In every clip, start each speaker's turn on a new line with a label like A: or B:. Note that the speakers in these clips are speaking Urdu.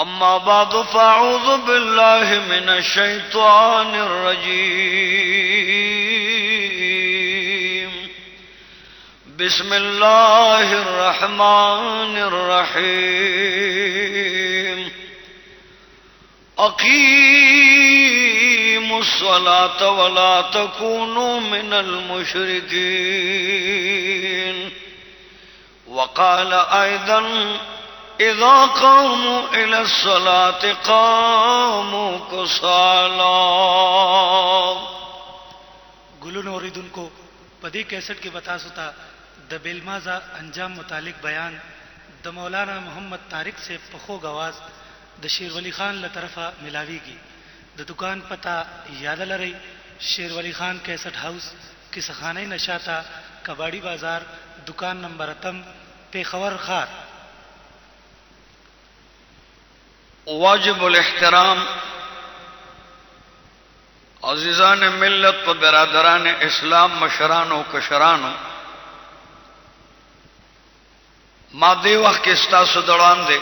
A: أما بعد، فأعوذ بالله من الشيطان الرجيم. بسم الله الرحمن الرحيم. أقيموا الصلاة ولا تكونوا من المشركين. وقال أيضا إذا قاموا إلى الصلاة قاموا كسالا.
B: گلن اوریدن کو پدی کیسٹ کے بتا ستا د بیلمازا انجام متعلق بیان د مولانا محمد طارق سے پخو گواز د شیر ولی خان له طرفه ملاویږي د دکان پتا یاد لري شیر ولی خان کیسٹ ہاؤس کس خانه نشاتا کباڑی بازار دکان نمبر اتم، پیښور خار
A: واجب الاحترام عزیزان ملت و برادران اسلام مشران و کشران مادی وقت کے استاس دوران دے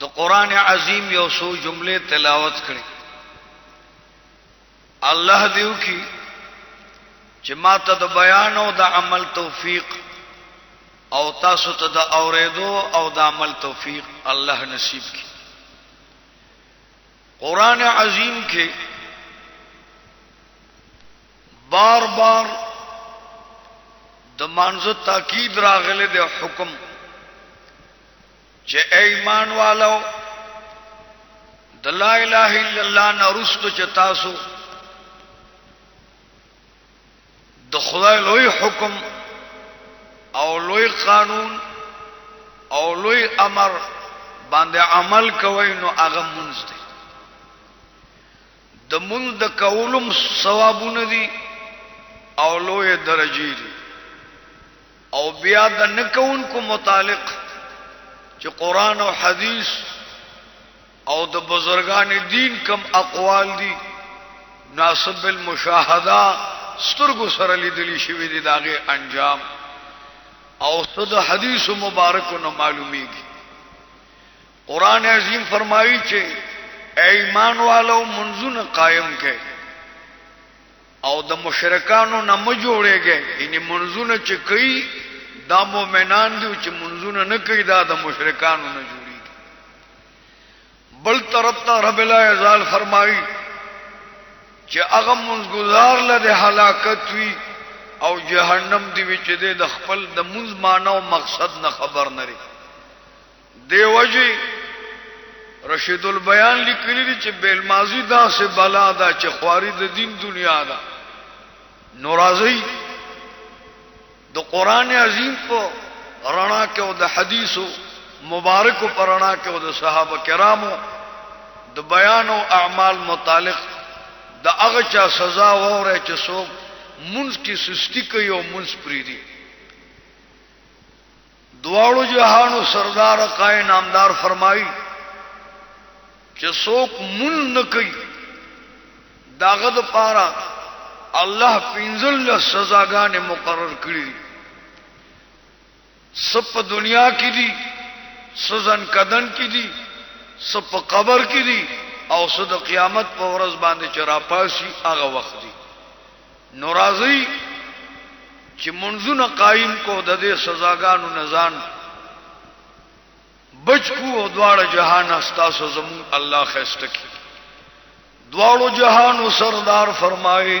A: تو قرآن عظیم یو سو جملے تلاوت کرے اللہ دیو کی جماعت بیان او د عمل توفیق او تاسو ته د اوریدو او د عمل توفیق الله نصیب کی قرآن عظیم کے بار بار د مانزو تاکید راغله د حکم چې ایمان والو، د لا اله الا الله نرستو چې تاسو د خدای لوی حکم او لوی قانون او لوی امر باندې عمل کوي نو هغه منځ دی. د منځ د کولم ثوابونه دي او لوی درجه دي. او بیا د نکون کو متعلق چې قران او حدیث او د بزرگان دین کم اقوال دي ناسب المشاهده سترګو سره لیدلی شوی دي داغه انجام. او صد حدیث مبارک نو معلومیږي. قران عظیم فرمایي چې ایمان والو منځونه قائم کړي او د مشرکانو نه م جوړېږي یعنی منځونه چې کوي دا مؤمنان دي چې منځونه نه کوي دا د مشرکانو نه جوړيږي بل طرف ته رب العزال فرمایي چې هغه منځګزار له هلاکت وي او جهنم دی وچ دې د خپل د منځ مانو مقصد نه خبر نری دی وجه رشید البیان لیکلی دی چې بیل ماضی دا سے بلا دا چې خواري د دین دنیا دا۔ ناراضی د قران عظیم په رڼا کې او د حدیثو مبارک په رڼا کې او د صحابه کرامو د بیان او اعمال متعلق د هغه چا سزا وره چې څوک منز کی سستی کوي او منز پریدي دواړو جهانو سردار قای نامدار فرمایي چې څوک من نه کوي داغه د پاره الله پینځل له سزاګانې مقرر کړې سپ دنیا کې دي سزن کدن کې دي سپ قبر کې دي او صد قیامت په ورځ باندې چر پاسي هغه وخت دي نورازی چې منځونه قائم کو ددے دې سزاګانو نزان بچ کو او دواړه جهان استاسو زمون الله خستکی دواړو جهان سردار فرمائے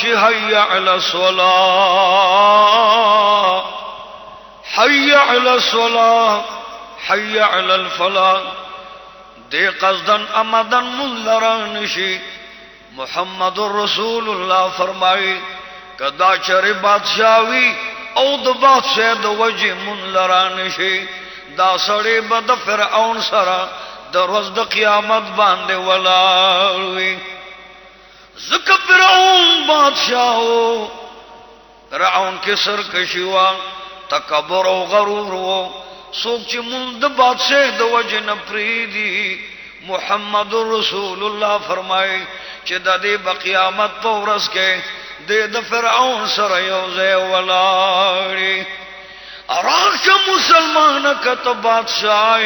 A: شی حي علی الصلا حي علی الصلا حي علی الفلاح. دې قصدن امدن منذران شي محمد رسول الله فرمایي کدا چر بادشاہوي او د بادشاہ د وجه من لران شي دا سړی به د فرعون سره د ورځ د قیامت باندې ولاړ زکه فرعون بادشاہ او فرعون کې سر کشوا تکبر او غرور وو سوک چې مون بادشاہ د وجه نه محمد رسول الله فرمای چې د دې بقیامت په ورځ کې د فرعون سره یو ځای ولاړی راشه مسلمان کته بادشاہ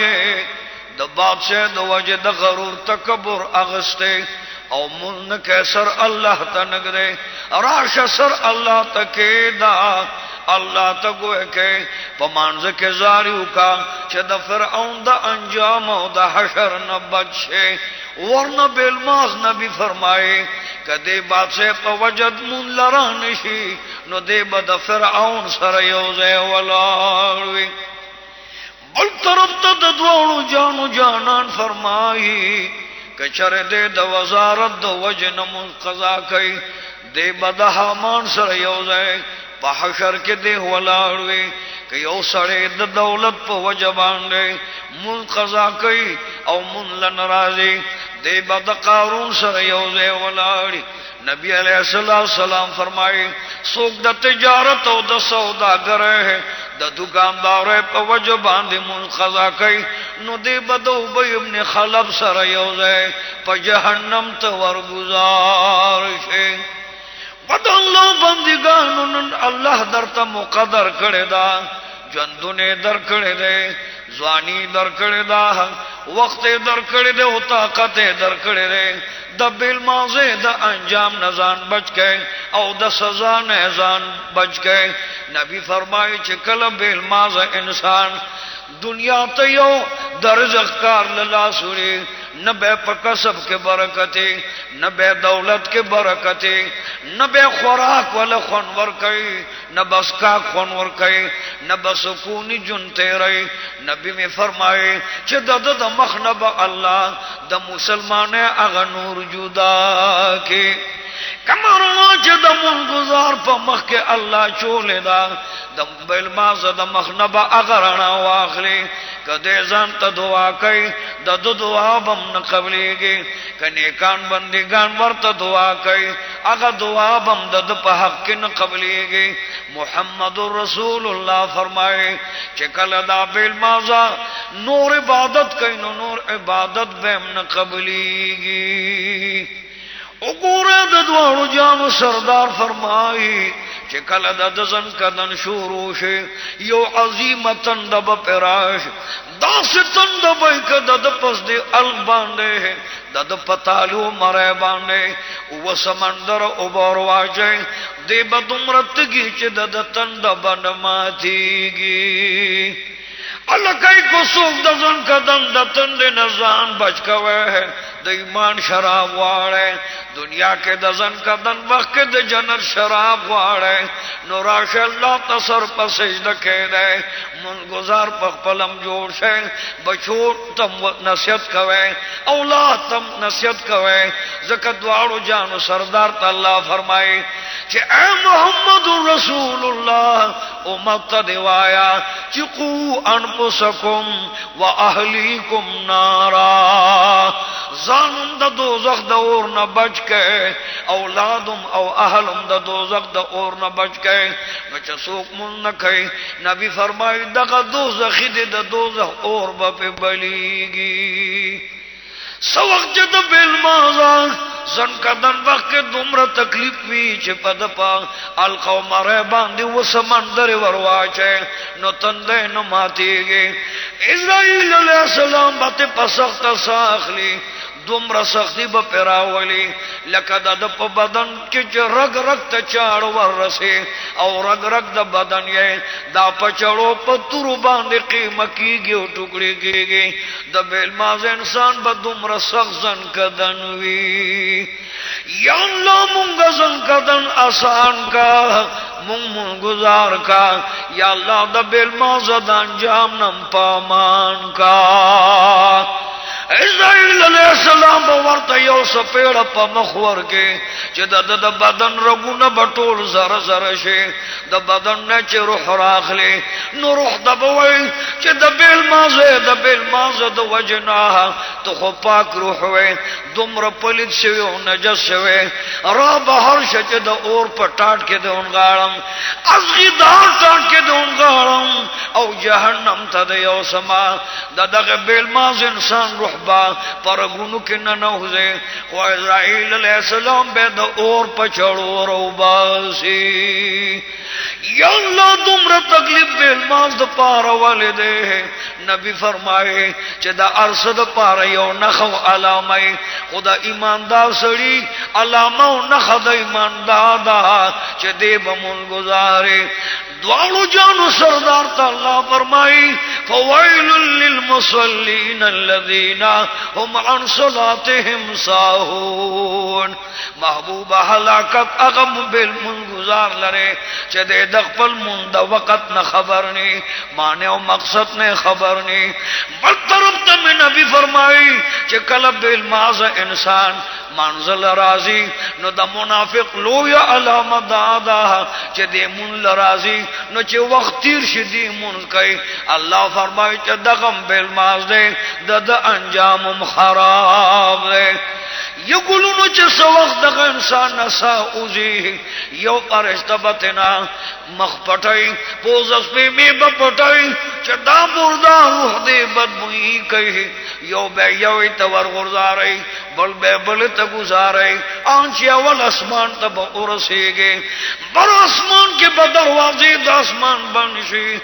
A: د بادشاہ د وجه د غرور تکبر اغسته او من کیسر الله ته نګره راشه سر الله تکې دا الله ته ګوې کې پمانځ کې زاریو کا چې د فرعون د انجام او د حشر نه بچي ورنه بیل ماز نبی فرمایي کدی بادشاہ په وجد مون لران شي نو دی بد فرعون سره یو ځای ولاړوي بل طرف ته د دوړو جانو جانان فرمایي کچره دې د وزارت د وجن مون قضا کوي دی بد حامان سره یو ځای په حشر کې دی ولاړوي که یو سړی د دولت په وجبان دی مون قضا کوي او مون لن راضي دی بد قارون سره یو ځای ولاړی نبی علیہ الصلوۃ والسلام فرمایي څوک د تجارت او دا د سوداګر ہے۔ د دکاندار په وجه باندې منقضا کوي نو دی بدو به ابن خلب سره یو ځای په جهنم ته ورګزار شي پد الله بندګانو نن الله درته مقدر کړی دا ژوندونه در کړی دی ځواني در کړی دا وخت در کړی دی او طاقت در کړی دی د بیل مازه د انجام نزان بچ گئے او د سزا نه ځان بچ گئے نبی فرمایي چې کله بیل مازه انسان دنیا تیو درزق کار للا سوری نہ بے پکسب کے برکتے، نہ بے دولت کے برکتے، نہ بے خوراک والا خنور کئی نہ بس کا خونور کئی نہ بس بسکونی جنتے رہی نبی میں فرمائے، چھ دد د مخنب اللہ، د مسلمان اغا نور جدا کے۔ کمرو چې د مون گزار په مخ کې الله چولې دا۔ د بل ما مازه د مخنبه اغرنا واخلي کده ځان ته دعا کوي د دو دعا بم نه قبليږي کني کان بندګان ورته دعا کوي هغه دعا بم د په حق کې نه قبليږي محمد رسول اللہ فرمائے چکل ادا دا بل مازه نور عبادت کئی نو نور عبادت بہم نہ قبلی گی۔ د دوړو جامو سردار فرمائی چې کله د دزن کدن شروع شي یو عظیمه تند به پراش. دا ستند به کده د پس دی ال باندې د د پتالو مړ باندې او سمندر او بور واځي دی به دومره دمرتګي چې د تند باندې ماتيږي الله کو سوق د ځن کدن د تند نه ځان بچ کوي د ایمان شراب واړه دنیا کې د ځن کدن وخت د جنت شراب واړه نو راش الله تصر په سجده کړه مون گزار په خپلم جوړ شه بچو تم نصیحت کوي اولاد تم نصیحت کوي زکه دواړو جانو سردار ته الله فرمایي چې اے محمد رسول الله امت دی وایا چې قو انفسکم و اہلیکم نارا. زانم دا دوزخ دا اور نہ بچ کے، اولادم او اہلم دا دوزخ دا اور نہ بچ کے۔ نچا سوک من مون نه نبی فرمائی دغه دوزخی دے دا دوزخ اور به په بلیږي سو وخت د بل مازا زن کدن وخت دومره تکلیف وی چې پد پا۔ القوم ر باندی و سمندر ورواچه نو تندے نو ماتی گے اسرائیل علیہ السلام باندې پسخت ساخلی دومره سختی به پیراولی لکه د په بدن کې چې رګ رګ ته چاړ ورسه او رګ رګ د بدن یې دا پچړو په تور باندې قیمه کیږي او ټوکړي کیږي. د بیل ماز انسان به دومره سخت ځن کدن وی یا الله مونږ ځن کدن آسان کا، مونږ مونږ گزار کا. یا الله د بیل ماز د انجام نم پامان کا. اسرائیل علیہ السلام ورته یو سپیړه په مخ ورکه چې د د بدن رګونه بټول زره زره شي د بدن نه چې روح راخلي نو روح د بوي چې د بیل مازه د بیل مازه د وجنا ته خو پاک روح وې دومره پلید شوی او نجس شوی را بهر شچ د اور په ټاټ کې د اونغاړم ازغی دار ټاټ کې د اونغاړم او جهنم ته د یو سما۔ د دغه بیل ماز انسان روح با پرګونو کې نه نوځي او اسرائیل علیہ السلام به د اور په چړو ورو یا اللہ دمر تکلیف بیل ماز دا پارا والے دے۔ نبی فرمائے چې دا ارس دا پارا یو نخو علامه خدا ایماندار سړی علامه او نخ د ایماندار دا۔ چې دې بمون گزارے۔ دوالو جانو سردار تا اللہ فرمائی فوائل للمصلین الذین هم عن صلاتهم ساہون محبوب حلاکت اغم بالمن گزار لرے چه دے دخپل من دا وقت نہ خبر نی، مانے و مقصد نے خبر نی۔ بل طرف تا نبی فرمائی چه کلب بالماز انسان، منزل راضی، نو د منافق لو یا علامه دادا چې دې مون لرازی نو چې وخت تیر شي دی مون کوي الله فرمایي چې دغم بل ماز دی د انجام خراب دی دې یقولون چې سو وخت دغه انسان نسا اوزي یو پرشتہ بتنا مخ پټای پوز اس په می بپټای چې دا مردا روح دې بدبوئی کوي یو به یو ته ورغورځاري بل به بل ته گزاري ان چې اول اسمان ته به ورسیږي بر اسمان کې به دروازې د اسمان باندې شي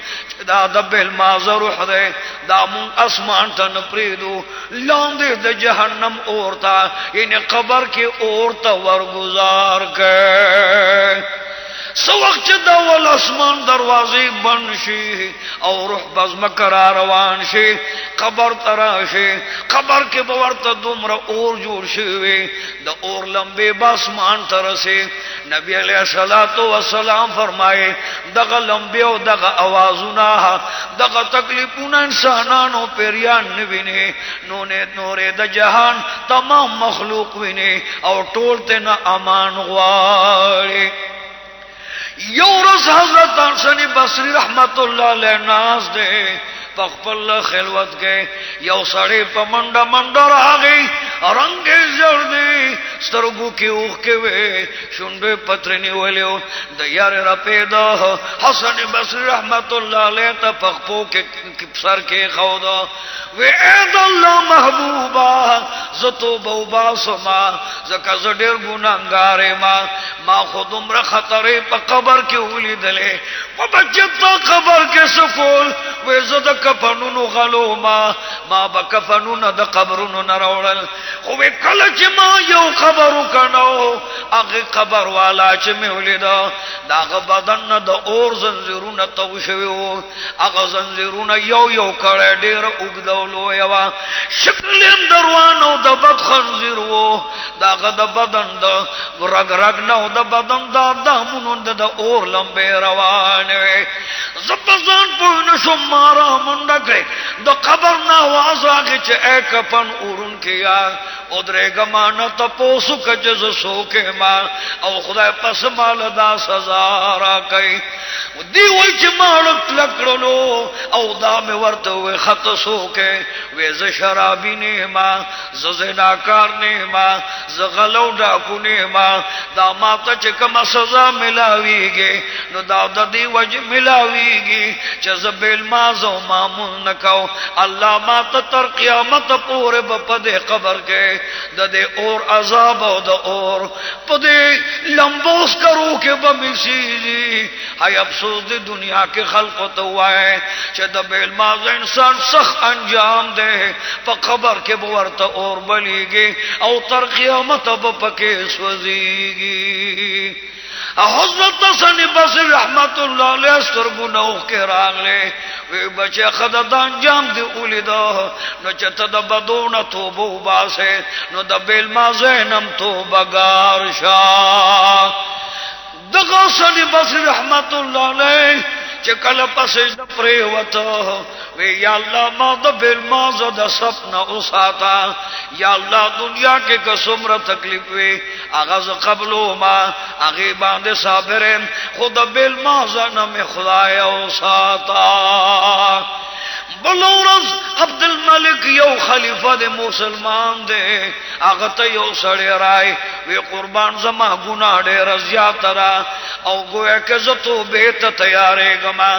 A: دا د بل مازر روح ده دا مون اسمان ته نپریدو لاندې د جهنم اورتا ان قبر اور اورتا ورگزار کړه سو وقت چې دا ول اسمان دروازې بند شي او روح بز مکر روان شي قبر ترا شي قبر کې به ورته دومره اور جوړ شي د اور لمبه باسمان تر سي نبی علیہ الصلات والسلام فرمائے دغه لمبه او دغه اوازونه دغه تکلیفونه انسانانو پیریان نوینه نو نه نورې د جهان تمام مخلوق ویني او ټول ته نه امان غواړي یورس حضرت حسن بصری رحمت اللہ علیہ ناز دے پخپل خلوت کے، یو سڑے پا منڈا منڈا رہا گئی رنگ زر دے سترگو کی اوخ کے وے شنبے پترنی ولیو دیار را پیدا حسن بصری رحمت اللہ علیہ تا پخپو کے سر کے خودا وی اید اللہ محبوبا زتو بوبا سما، زکا زدیر گنانگارے ما ما خود عمر خطرے پا قبر کے اولی دلے۔ پا بچتا قبر کے سکول وی زد کفنونو غلو ما ما با کفنون دا قبرونو نروڑل خوی کلچ ما یو خبرو کنو اغی قبر والا چه میولی دا دا اغا بدن دا اور زنزیرون توشویو اغا زنزیرون یو یو کڑے دیر اگدولو یوا شکلیم دروانو دا بد خنزیرو دا اغا دا بدن دا رگ رگ نو دا بدن دا دامونون دا دا اور لمبے روانوی زبزان پوین شم مارا منڈکے دا قبر نا واز آگے چے اے کپن اورن کیا ادرے گما نہ تپوسو کجز سو کے ماں او خدا پس مال دا سزا را کئی۔ دی وای چې مالک لکړلو او دا مې ورته وې خط سو کې وې ز شرابي نه ما ز زناکار نه ما ز غلو ډاکو نه ما دا ما ته چې کوم سزا ملاويږي نو دا د دې وجه ملاويږي چې زبل ما زو مامون نکاو الله ما ته تر قیامت پورې په دې قبر کې د اور عذاب او د اور۔ په دې لمبوس کرو کې بمشي هاي افسوس دی دنیا کے خلق تو ہوا ہے چې د بیل ماز انسان سخ انجام دے۔ په قبر کې بورته اور بلی بلیږي او تر قیامت به پکې سوځيږي حضرت حسن بصری رحمت الله علیه سترګو نو کې راغله وی بچے خدا د انجام دی اولیدا نو چې ته د بدون توبو باسے، نو دا بیل ما زینم توبه گار شاه دغه حسن بصری رحمت اللہ علیہ چکل کله پسې د وی یا اللہ ما د بل ما ز د سپنا اوساتا یا اللہ، دنیا کے کسمر تکلیف وی اغاز قبلو ما اغه باندې صابر خود بل ما زنه می خدای اوساتا بلورز عبد الملک یو خلیفہ دے مسلمان دے اغت یو سڑے رائے، وی قربان زما گناہ دے رضیا ترا او گویا کہ زتو بیت تیارے گما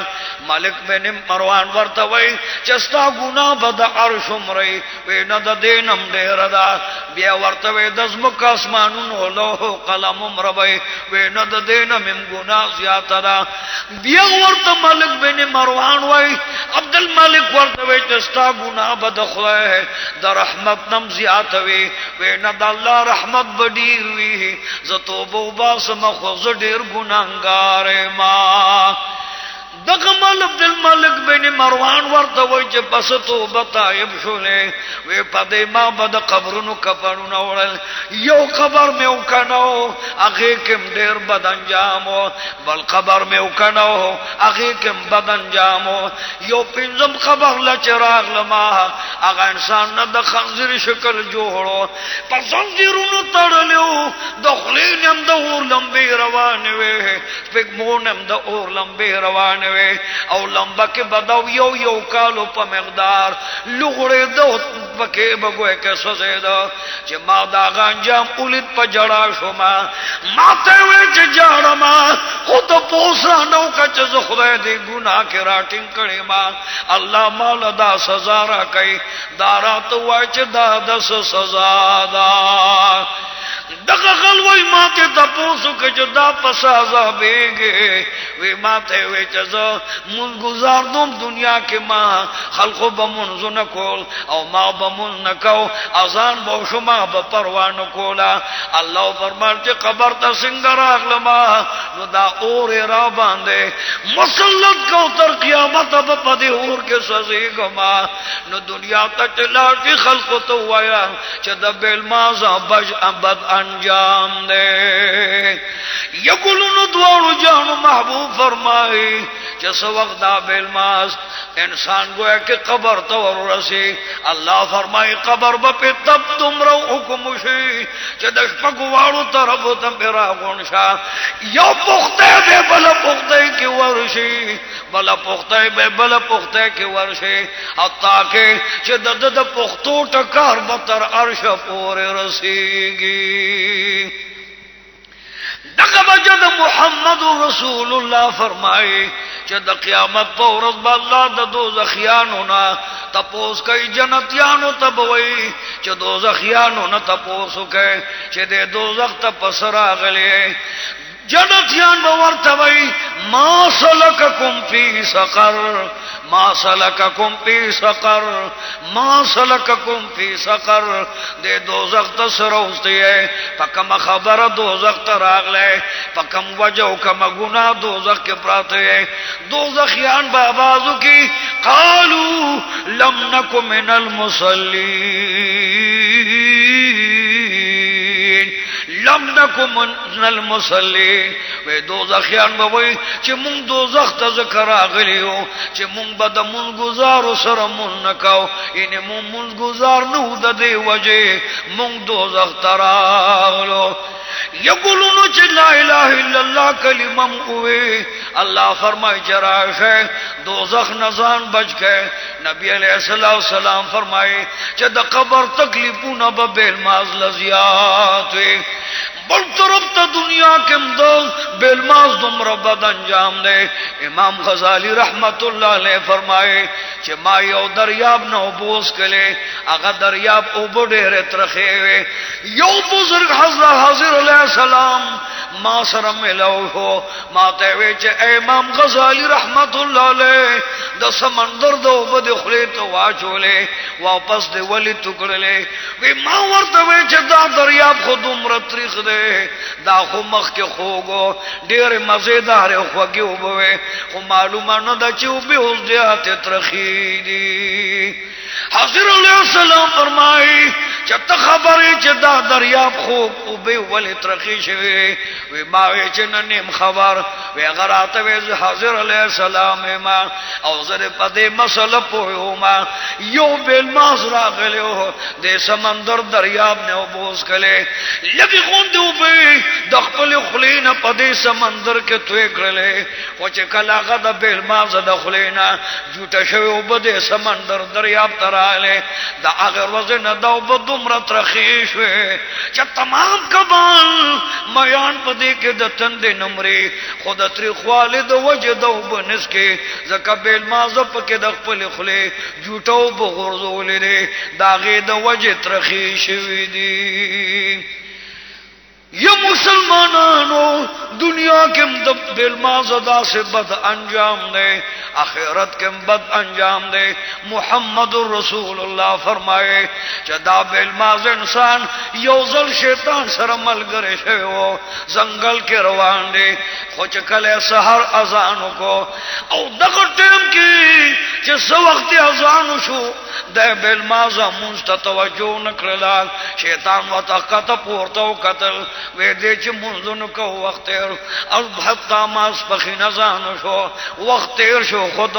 A: ملک بن مروان ورته وای چستا ګنا بد عرش مری وې نه د دینم ډیر دا۔ بیا ورته وې د زمک اسمانونو له قلم مروي وې نه د دینم ګنا زیات دا بیا ورته ملک بن مروان وای عبد الملک ورته وې چستا ګنا بد خدای د رحمت نم زیات وی وینا نه د الله رحمت بڑی وی زتو بو خو ز ډیر ګناګار ما دغه دغمل عبد الملک بن مروان ورته وای چې پس تو بتایب شولې وې پدې ما بد قبرونو کفنونو وړل یو قبر مې وکناو هغه کوم ډېر بد انجام بل قبر مې وکناو هغه کوم بد انجام یو پنځم قبر لا چراغ لما. هغه انسان نه د خنزیر شکل جوړو پر زنجیرونو تړلو د خلینم د اور لمبي روان وې سپګمونم د اور لمبي روان وي او لمبا کې بداو یو یو کالو په مقدار. لغړې دو پکې بګوي کې سوزې دو چې ما دا غانجام اولید په جړا شوما ما ته وې چې جړما خو ته پوسا نو کچ زه خدای دې ګناه کې راټینګ کړې ما. الله مال دا سزا را کوي دارات وای چې دا د سزا دا. دغه غلوی ما ته تاسو کې چې دا پسازه بیګي وی ما ته وی چې زه گزار دوم دنیا کې ما خلقو به مونږ نه کول، او ما به مونږ نه کو اذان به شما به پروا نه کولا. الله فرمایل چې قبر ته څنګه راغلم نو دا اور را باندې مسلط کو تر قیامت به پدې اور کې سزي ګما نو دنیا ته چلا چې خلقو ته وایا چې د بیل مازه بج ابد انجام دے. یقولون دوارو جانو محبوب فرمائی جس وقت دا بیلماز انسان گویا کہ قبر تور رسی۔ اللہ فرمائی، قبر با پی تب تم رو حکم شی۔ چه دش پکوارو طرف تم پیرا گونشا یو پختے بے بلا پختے کی ورشی بلا پختے بے بلا پختے کی ورشی حتی کہ چه دد د پختو ٹکار بتر عرش پورے رسیگی دغه وجد محمد رسول اللہ فرمائے چې د قیامت په ورځ به الله د دوزخیانو نه تپوس کئی جنتیانو ته بوي چې دوزخیانو نه تپوس کوي دے دو دوزخ ته پسرا غلي جنتیان به ورته وي ما سلککم فی سقر، ما سلککم فی سقر، ما سلککم فی سقر۔ دے دوزخ تسروستی ہے، پکم خبر دوزخ تراغلے پکم وجو کم گناہ دوزخ کے پراتے ہیں دوزخیان بابازو کی، قالو لم نکو من المسلین لم نکو من المسلین وی دوزخیان بوئی چې مونږ دوزخ ته ذکر اغلیو چې مونږ به د مونږ گزارو سره مونږ نکاو ان یعنی مونږ مونږ گزار نو د دې وجه مونږ دوزخ تراغلو یقولون چې لا اله الا الله کلمه موي الله فرمای جراشه دوزخ نزان بچ گئے نبی علیہ الصلوۃ والسلام فرمائے چې د قبر تکلیفونه به بیل ماز لزیات بل طرف ته دنیا کې مدو بیل دم دمر انجام دے۔ امام غزالی رحمت اللہ علیه فرمائے چھ ما یو دریاب نو بوس کلے اگا دریاب او بډېره وے یو بزرگ حضرت حضر علیہ السلام ما سره ملو هو ما ته وی چې امام غزالی رحمت الله علیه د سمندر د وبد خلی ته واچولې واپس دی ولی ټکړلې وی ما ورته وی چې دا دریاب خود عمر تاریخ دی دا خو مخ کې خوګو ډېر مزیدار خوږي وبوي خو معلومه نه ده چې وبې اوس دې ته ترخی دي حضر علیہ السلام فرمائی چې ته خبرې دریاب خوب او به ولې ترخی شوی وی ما وی چې نن خبر، وی غراته وی حاضر علی السلام ما او زره په دې مسله پوهو ما، یو بل ماز راغلو د سمندر دریاب نه وبوس کله لګي خوند او به د خپل خلینا په سمندر کې توې کړلې او چې کله هغه د بل ماز د خلینا جوټه شوی او به سمندر دریاب تراله دا هغه ورځ نه دا وب دومره ترخی شوه چې تمام کبال میان پدې کې د تند نمرې خود تر خالد وجد وب نسکه زکبل مازه پکې د خپل خله جوټو بغرزولې دا غې د وجه ترخی شوی دی۔ یہ مسلمانانو، دنیا کے بل مازدا سے بد انجام دے، آخرت کے بد انجام دے۔ محمد الرسول اللہ فرمائے چدا بل ماز انسان یوزل شیطان سر مل گرے شے ہو، زنگل کے روان دے۔ خوچ کلے سہر ازانو کو۔ او دغه ټیم کې چې سو وخت اذان شو د بل مازه مونږ توجه نکړلا شیطان وتقت پورته قتل۔ وې دې چې مونږ کو وخت تیر او حتا ماس پخې نزان شو وخت تیر شو، خود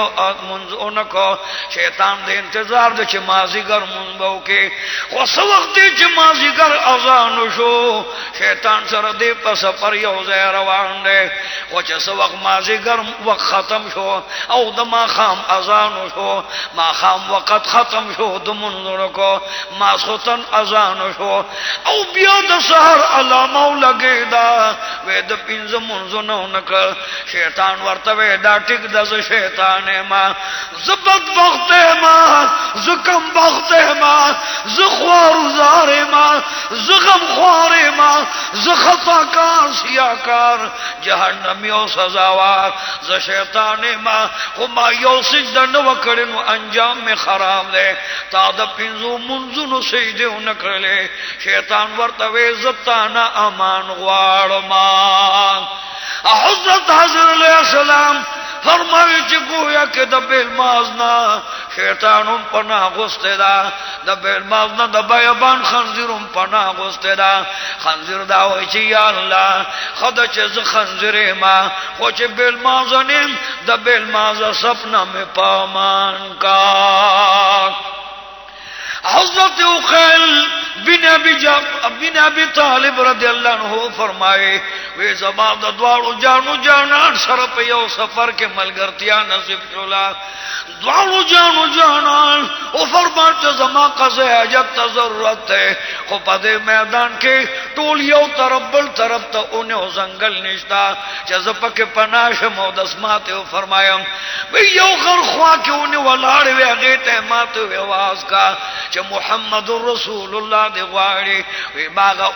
A: مونږ نکو شیطان دې انتظار د چې مازیګر مونږ بو کې خو سو وخت چې مازیګر اذان شو، شیطان سره دې پس پر یو ځای روان دی او چې سو وخت مازیګر وخت ختم شو، او د ما خام اذان شو۔ ما خام وقت ختم شو، د منظر کو ما سوتن اذان شو۔ او بیا د سحر علامه لګی دا وې د پینځه منځو نو نکړ شیطان ورته وې دا ټیک د شیطان ما، زبد وخت ما، زکم وخت ما زخوار زار ما، زغم خوار ما زخطا کار سیاکار جهنمی او سزاوار ز شیطان ما، خو ما یو سجده نو کړي انجام می خراب دی تا د پینځو منځو نو سجده ونه کړلې شیطان ورته وې زتانا امان غواړم حضرت حضرت علیہ السلام فرمایي چې گویا کې د بیل مازنا شیطانم پناه غسته دا. د بیل مازنا د بیابان خنزیرم پناه غسته دا. خنزیر دا وای چې یا الله خدا چې ز خنزیر ما. خو چې بیل مازنیم د بیل مازه سپنا می پامان کا. حضرت اخیل بن ابی بن ابی طالب رضی اللہ عنہ فرمائے وی زما دا دوارو جانو جانان، سر په یو سفر کې ملګرتیا نصیب شولا۔ دوارو جانو جانان، او فرمان چې زما قضې حاجت ضرورت ہے۔ خو په میدان کے تولیو طرف بل طرف ته اونې زنگل نشتا۔ چا زپکه کے پناش مود اسماتے او فرمائے وی یو خرخوا کے کې اونې ولاړ وی هغه ته آواز کا۔ چې محمد رسول الله دی غواړي وی باغ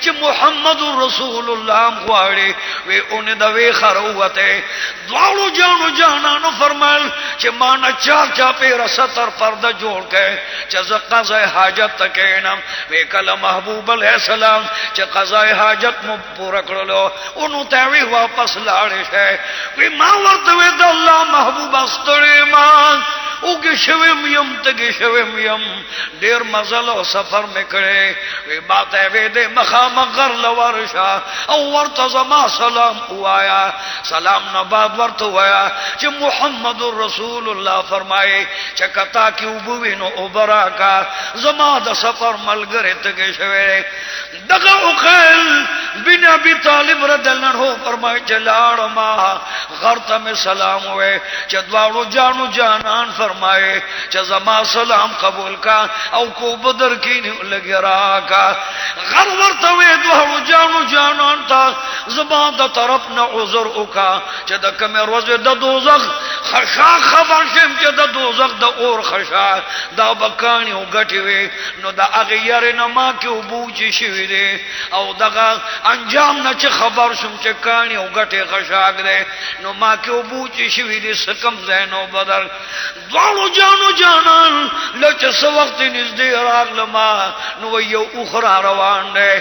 A: چې محمد رسول الله غواړي وی اون د وی خروته دواړو جانو جانانو فرمایل چې ما نه چا چا پیر ستر پرده جوړ کړي چې زقزا حاجت تکینم وی کله محبوب علیہ السلام چې قضا حاجت مو پورا کړلو اونو ته وی واپس لاړ شي وی ما ورته وی د الله محبوب استړی مان اوګه شوم یم تګه شوم یم۔ ډیر مزل او سفر میکړې وی باته وی دې مخام غر لورشا۔ او ورته زما سلام وایا سلام نه بعد ورته وایا چې محمد رسول الله فرمایي چې کتا کې وبوینو او براکا زما د سفر ملګری تګه شوی دغه اوخل بن ابي طالب رضی الله عنه فرمایي چې لاړ ما غر سلام وې چې دواړو جانو جانان فرمائے۔ چا زما سلام قبول کا، او کو بدر کی لگی را کا۔ غر ورتوی دوہو جانو جانان تا، زما دا طرف نا عذر اکا چا دا کمی روز دا دوزخ خشا خبر شم چا دا دوزخ دا اور خشا۔ دا بکانی و گٹی وی، نو دا اغیر نما کی و بوچی شوی دے او دا انجام نا چا خبر شم چا کانی و گٹی خشاک دے نو ما کی و بوچی شوی دے سکم زینو بدر۔ دو دوالو جانو جانان لچ سو وقت نزدې راغلما نو یو اخرى روان دی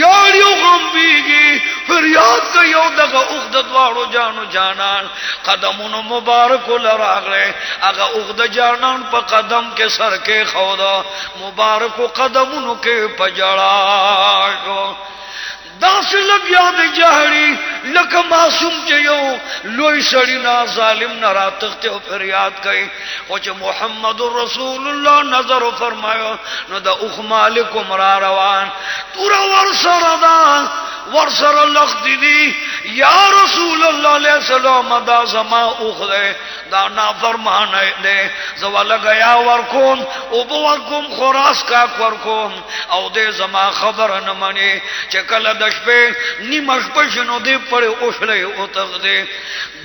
A: یاړیو غم بیږي فریاد کوي یو دغه اوخ د دوالو جانو جانان. قدمونو مبارک مبارک لراغله هغه اوغد جانان په قدم کې سر کې خودا مبارک قدمونو کې پجړا شو داس لگیا د جهړي لکه معصوم چیو یو لوی سړی نه ظالم نه راتخته او فریاد کوي او چې محمد رسول الله نظر فرمایو، نو د اخ مالک را روان تور ور سره دا ور سره لخ دي یا رسول الله علیه السلام، دا زما اوخ ده دا نافرمان دے زوالا گیا ورکوم، او بو ورکوم، خوراس کاک ورکوم، او دے زما خبر نمانی چکل دشپے نیمش پشنو دے پڑے اوشلے او دے۔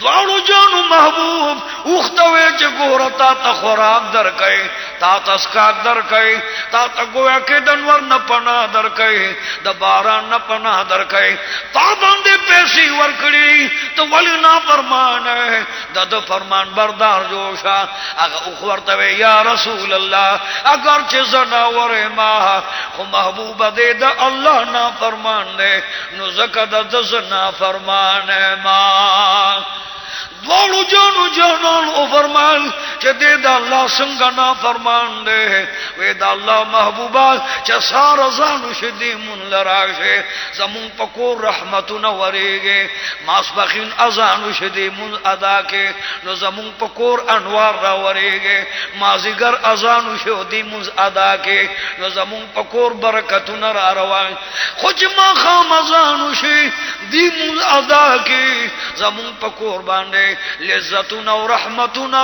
A: دوارو جانو محبوب اوختوے چه گورا تا تا خوراک در کئی تا تسکاک در کئی تا تا گویا که دنور نپنا در کئی دا باران نپنا در کئی تا باندے پیسی ورکڑی، تو ولی نا فرمان ہے۔ دا فرمان بردار جوشا اگا اخورتوے یا رسول اللہ اگر چه زناور ما، خو محبوب دے دا اللہ نا فرمان دے۔ نو زکا دا دا زنا فرمان ما۔ دوڑو جانو جانان او فرمان چه دے دا اللہ سنگا نا فرمان دے وی دا اللہ محبوبا چه سار زانو شدی من لراغشے زمون پکور رحمتو نوریگے ماس بخین ازانو شدی من ادا کے۔ نو زمون پکور انوار راوریگے مازیگر ازانو شدی من ادا کے۔ نو زمون پکور برکتو نر آروان خوچ ما خام ازانو شدی من ادا کے۔ زمون پکور باندے۔ لذتون او رحمتون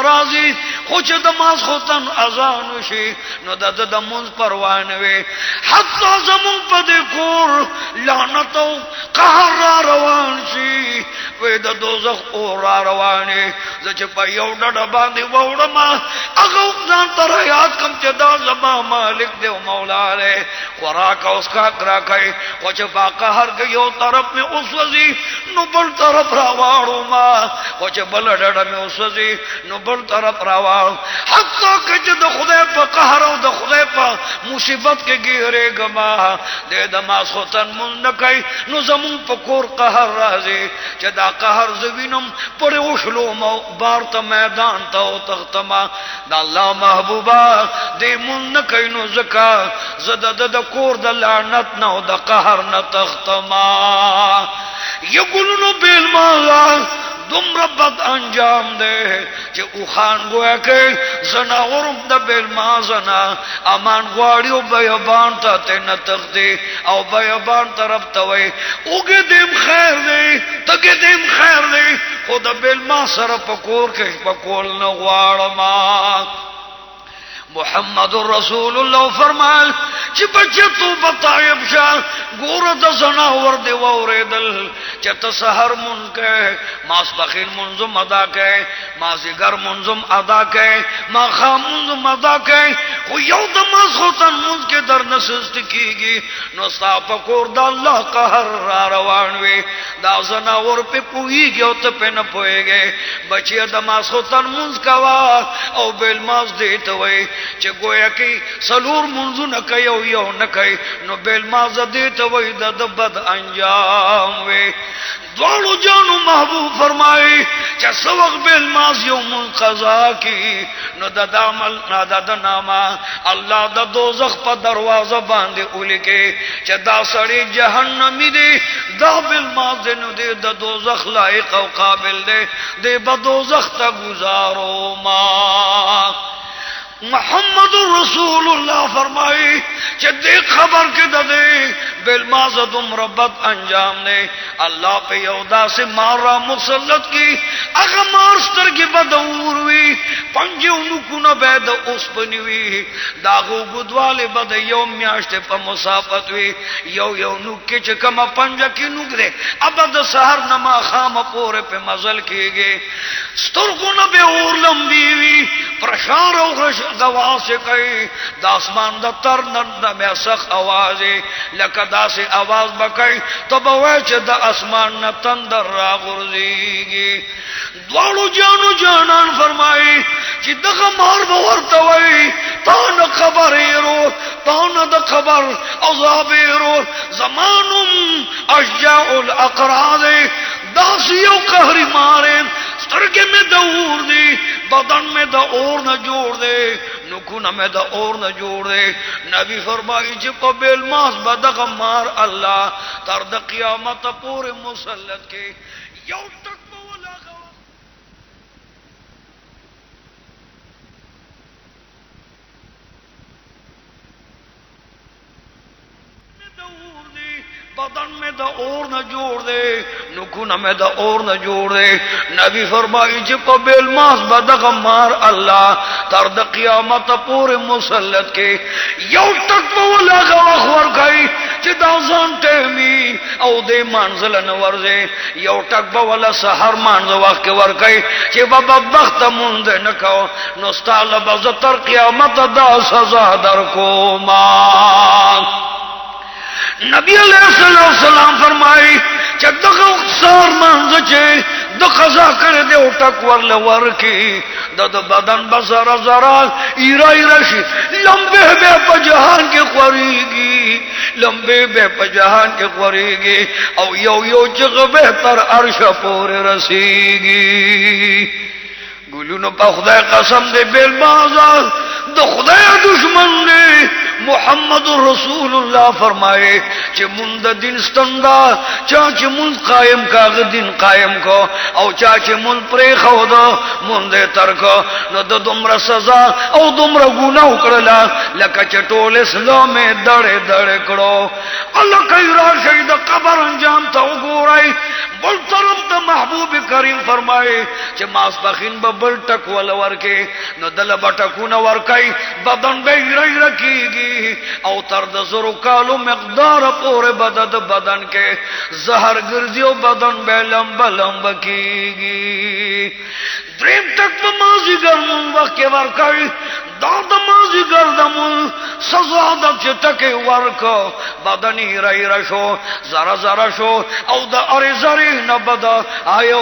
A: راضی خوچ دماز خوتن ازانو شی نو دا دا دا منز پروانوی حتی زمون پا دے کور لعنتو قهر روان شی. وی دا دوزخ او را روانی. زچ پا یو ڈڑا باندی ووڑما اگو زان تر یاد کم چه دا زما مالک دے مولا لے خوراک اس کا کرا کئی خوچ پا قهر کے یو طرف میں اس وزی نو بل طرف راوارو ما خوچ بل ډډه مې اوسځي نو بل طرف راوال حتی که د خدای په قهر او د خدای په مصیبت کې ګیره ګما د دماس خوتن مون نه کوي نو زمون په کور قهر راځي چې دا قهر زوینم پر اوشلو بار ته میدان ته او تختما د الله محبوبا دې مون نه کوي نو زکا۔ زد د کور د لعنت نه او د قهر نه تختما یقولون بالمال دمر بد انجام دے چی او خان گویا کہ زنا ورم د بیل ما زنا، امان گواری و بیابان تا تینا نتخ او بیابان طرف ته وای اوګه دیم خیر دی تگی دیم خیر دی خود د بیل ما سر پکور کش پکول نه غواړم محمد رسول الله فرمایل چې بچه تو بطایب شاه ګور د زنا ور دی وریدل چې ته سحر مون کې ماس بخیل منظم ادا کې ما زیګر منظم ادا کې ما خام منظم ادا کې خو یو د ماس خوتن مون کې در نسست کیږي نو ستا پکور د الله قهر را روان وي دا زنا ور په پويږي او ته په نه پويږي بچي د ماس خوتن مون کوا، او بل ماس دی چې گویا کې سلور منځو نه کوي او یو نه کوي نو بیل ما زدي ته وای د بد انجام وي دوالو جانو محبوب فرمائی چا سوق بیل ماز یوم قضا کی، نو دا دامل نا دا دا اللہ دا دوزخ پا دروازہ باندے اولی کے چا دا سڑی جہنمی دے دا بیل ماز دے نو دے دا دوزخ لائق و قابل دے دے با دوزخ تا گزارو ماں محمد رسول اللہ فرمائی کہ دیکھ خبر کے ددے بل مازدم ربت انجام نے اللہ پہ یودا سے مارا مسلط کی۔ اگر مارستر کی بدور ہوئی پنجے انکو نہ بید اس پنی ہوئی داغو گدوالے بد یو میاشت پا مسافت ہوئی یو یو نکی چکم پنجا کی نک دے۔ ابد سہر نما خام پورے پہ مزل کی گئے۔ سترگو نہ اور لمبی ہوئی پرشار و غرش گوا سے کئی داسمان دا تر نند میں سخ آواز لکا دا سے آواز بکئی تو بویچ دا اسمان نہ تندر را غرزیگی دوالو جانو جانان فرمائی چی دغا مار بورتوئی تان خبر ایرو تان دا خبر عذاب ایرو زمانم اشجاء الاقراض داسیو قہری مارے سترگے میں دور دی بدن میں دا اور نہ جوڑ دے نکونا میں دا اور نہ جوڑ دے۔ نبی فرمائی چی پا بیل ماس بدغ مار اللہ، تر دا قیامت پورے مسلط کے۔ یو تک دور بدن میں دا اور نہ جوڑ دے نکونا میں دا اور نہ جوڑ دے۔ نبی فرمائی جی، چی پا بیل ماس بدغ مار اللہ۔ تر دا قیامت پورے مسلط کے۔ یو تک بولا گوا خور گئی چی دا زان ٹیمی۔ او دے منزل نور دے یو تک بولا سہر مانز وقت کے ور گئی۔ چی بابا بخت مندے نکو نستال بزتر قیامت دا سزا در کو مان نبی علیہ الصلوۃ والسلام فرمائی چې دغه سار مانځ چې د قضا کړه دې او ټک ورل ورکی د د بدن بسر زرا، ایرا ایرا شي لمبه به په جهان کې خوريږي لمبه به په جهان کې خوريږي او یو یو چې به تر عرش پورې رسیږي ګلونو په خدای قسم دې بیل بازار د خدای دشمن دی محمد رسول الله فرمائے چې مون د دین ستندا چا چې مون قائم کاغ دین قائم کو، او چا چې مون پرې خو دا مون دې نو د دومره سزا، او دومره ګناه وکړه لکه چې ټول اسلام دړې دړې کړو الله کوي را شهید قبر انجام ته وګورئ بل طرف ته محبوب کریم فرمائے چې ماسپخین به بل ټک ول ورکه نو دل بټکونه ورکای بدن به رای رکیږي او تر د زرو کالو مقدار پورې بدد بدن کې زهر ګرځي او بدن به لمب لمب کیږي پریم تک په مازی گرم وقت ورکائی داد د مازی ګرمون سزا د چټکه ورکا بدنی رای رشو زر زر شو، او دا اری زری نبدا بدا۔ آیو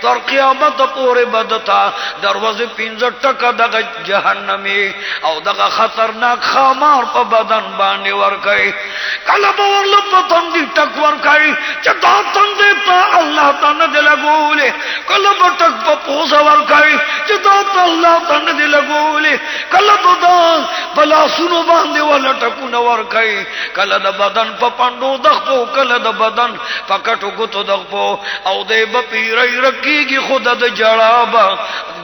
A: تر قیامت پوری بدتا درواز پینزر ټکا دا جہنمی، او دا خطرناک خامار پا بدن بانی ورکائی کلب به ورل په تندې ټک ورکړي چې دا تندې ته الله تعالی دلګولې کله به ټک په پوزا ورکای چې دا الله تعالی دې لګولې کله به دا بلا سونو باندې ولا ټکونه ورکای کله د بدن په پاندو دغپو کله د بدن په کټو ګوتو دغپو او دې به پیری رکیږي خود د جړابا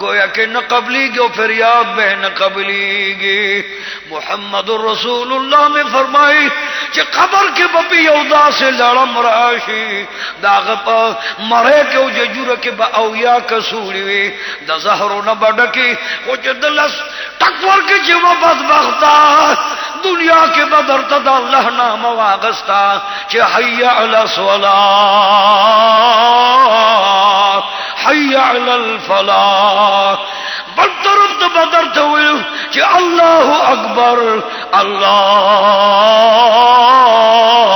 A: گویا کہ نہ قبلی گو فریاد بہ نہ قبلی گی۔ محمد رسول اللہ نے فرمائی کہ قبر کے بپی اودا سے لڑم راشی داغ پا مرے کے ججور کے با اویا کسوڑی وی۔ دا زہرو نہ بڑکی وہ جدلس تکور کے جو بدبختا۔ دنیا کے بدر تدا اللہ نام واغستا۔ کہ حی علی صلاح۔ حی علی الفلاح. بل طرف تو بدر تو کہ اللہ اکبر اللہ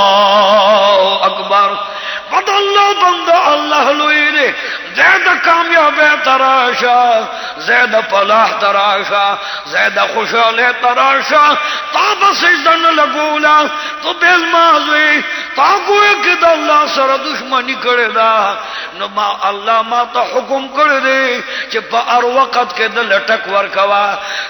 A: زیادہ کامیاب تراشا زیادہ فلاح تراشا زیادہ خوشحال تراشا۔ تا بس دن لگولا تو بیل مازوی تا کوئی کہ دا اللہ سر دشمنی کرے دا۔ نو ما اللہ ما تا حکم کرے دے چی پا ار وقت کے دا لٹک ورکوا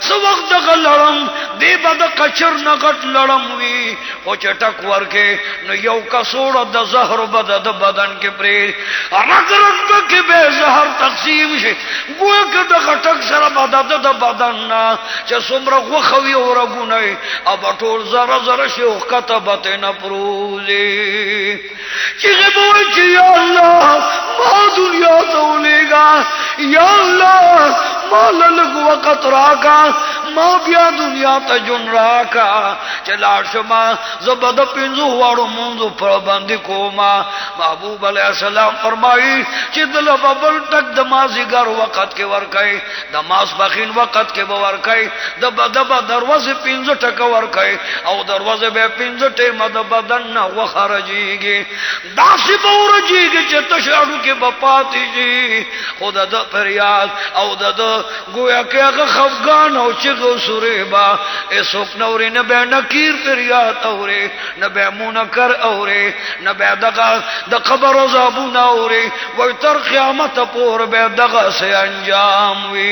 A: سو وقت دا لڑم دی با دا کچر نگت لڑم وی۔ او چی ٹک ورکے نو یو کسوڑا دا زہر بدا دا بدن کے پریر۔ رگ رگ کے بے زہر تقسیم شي. ګویا کې د غټک سره بدد د بدن نه. چې څومره غوخوي او رګونه ابا ټول زره زره شي او کتبت نه پروزي. چې غبوي چې یا الله، ما دنیا ته ولېګا یا الله ما لږ راکا ما بیا دنیا ته جون راکا۔ چې لاړ شما، زبد پینځو واړو مونږ پر باندې کوما۔ محبوب علیہ السلام فرمایي چې دل ببل تک د مازیګر وخت کې ور کوي د ماس بخین وخت کې به ور کوي د بدب دروازه پینځه ټک ور کوي او دروازه به پینځه ټیم د بدن نه وخرجيږي داسې به ورجيږي چې تشاړو کې بپاتې شي جی۔ خدا د فریاد، او د گویا کہ اگر خفگان ہو چگو سورے با، اے سوک نوری نبے نکیر پر یاد اورے نبے مونکر اورے نبے دگا دا قبر و زابون اورے وی تر قیامت پور بے دگا سے انجام وی۔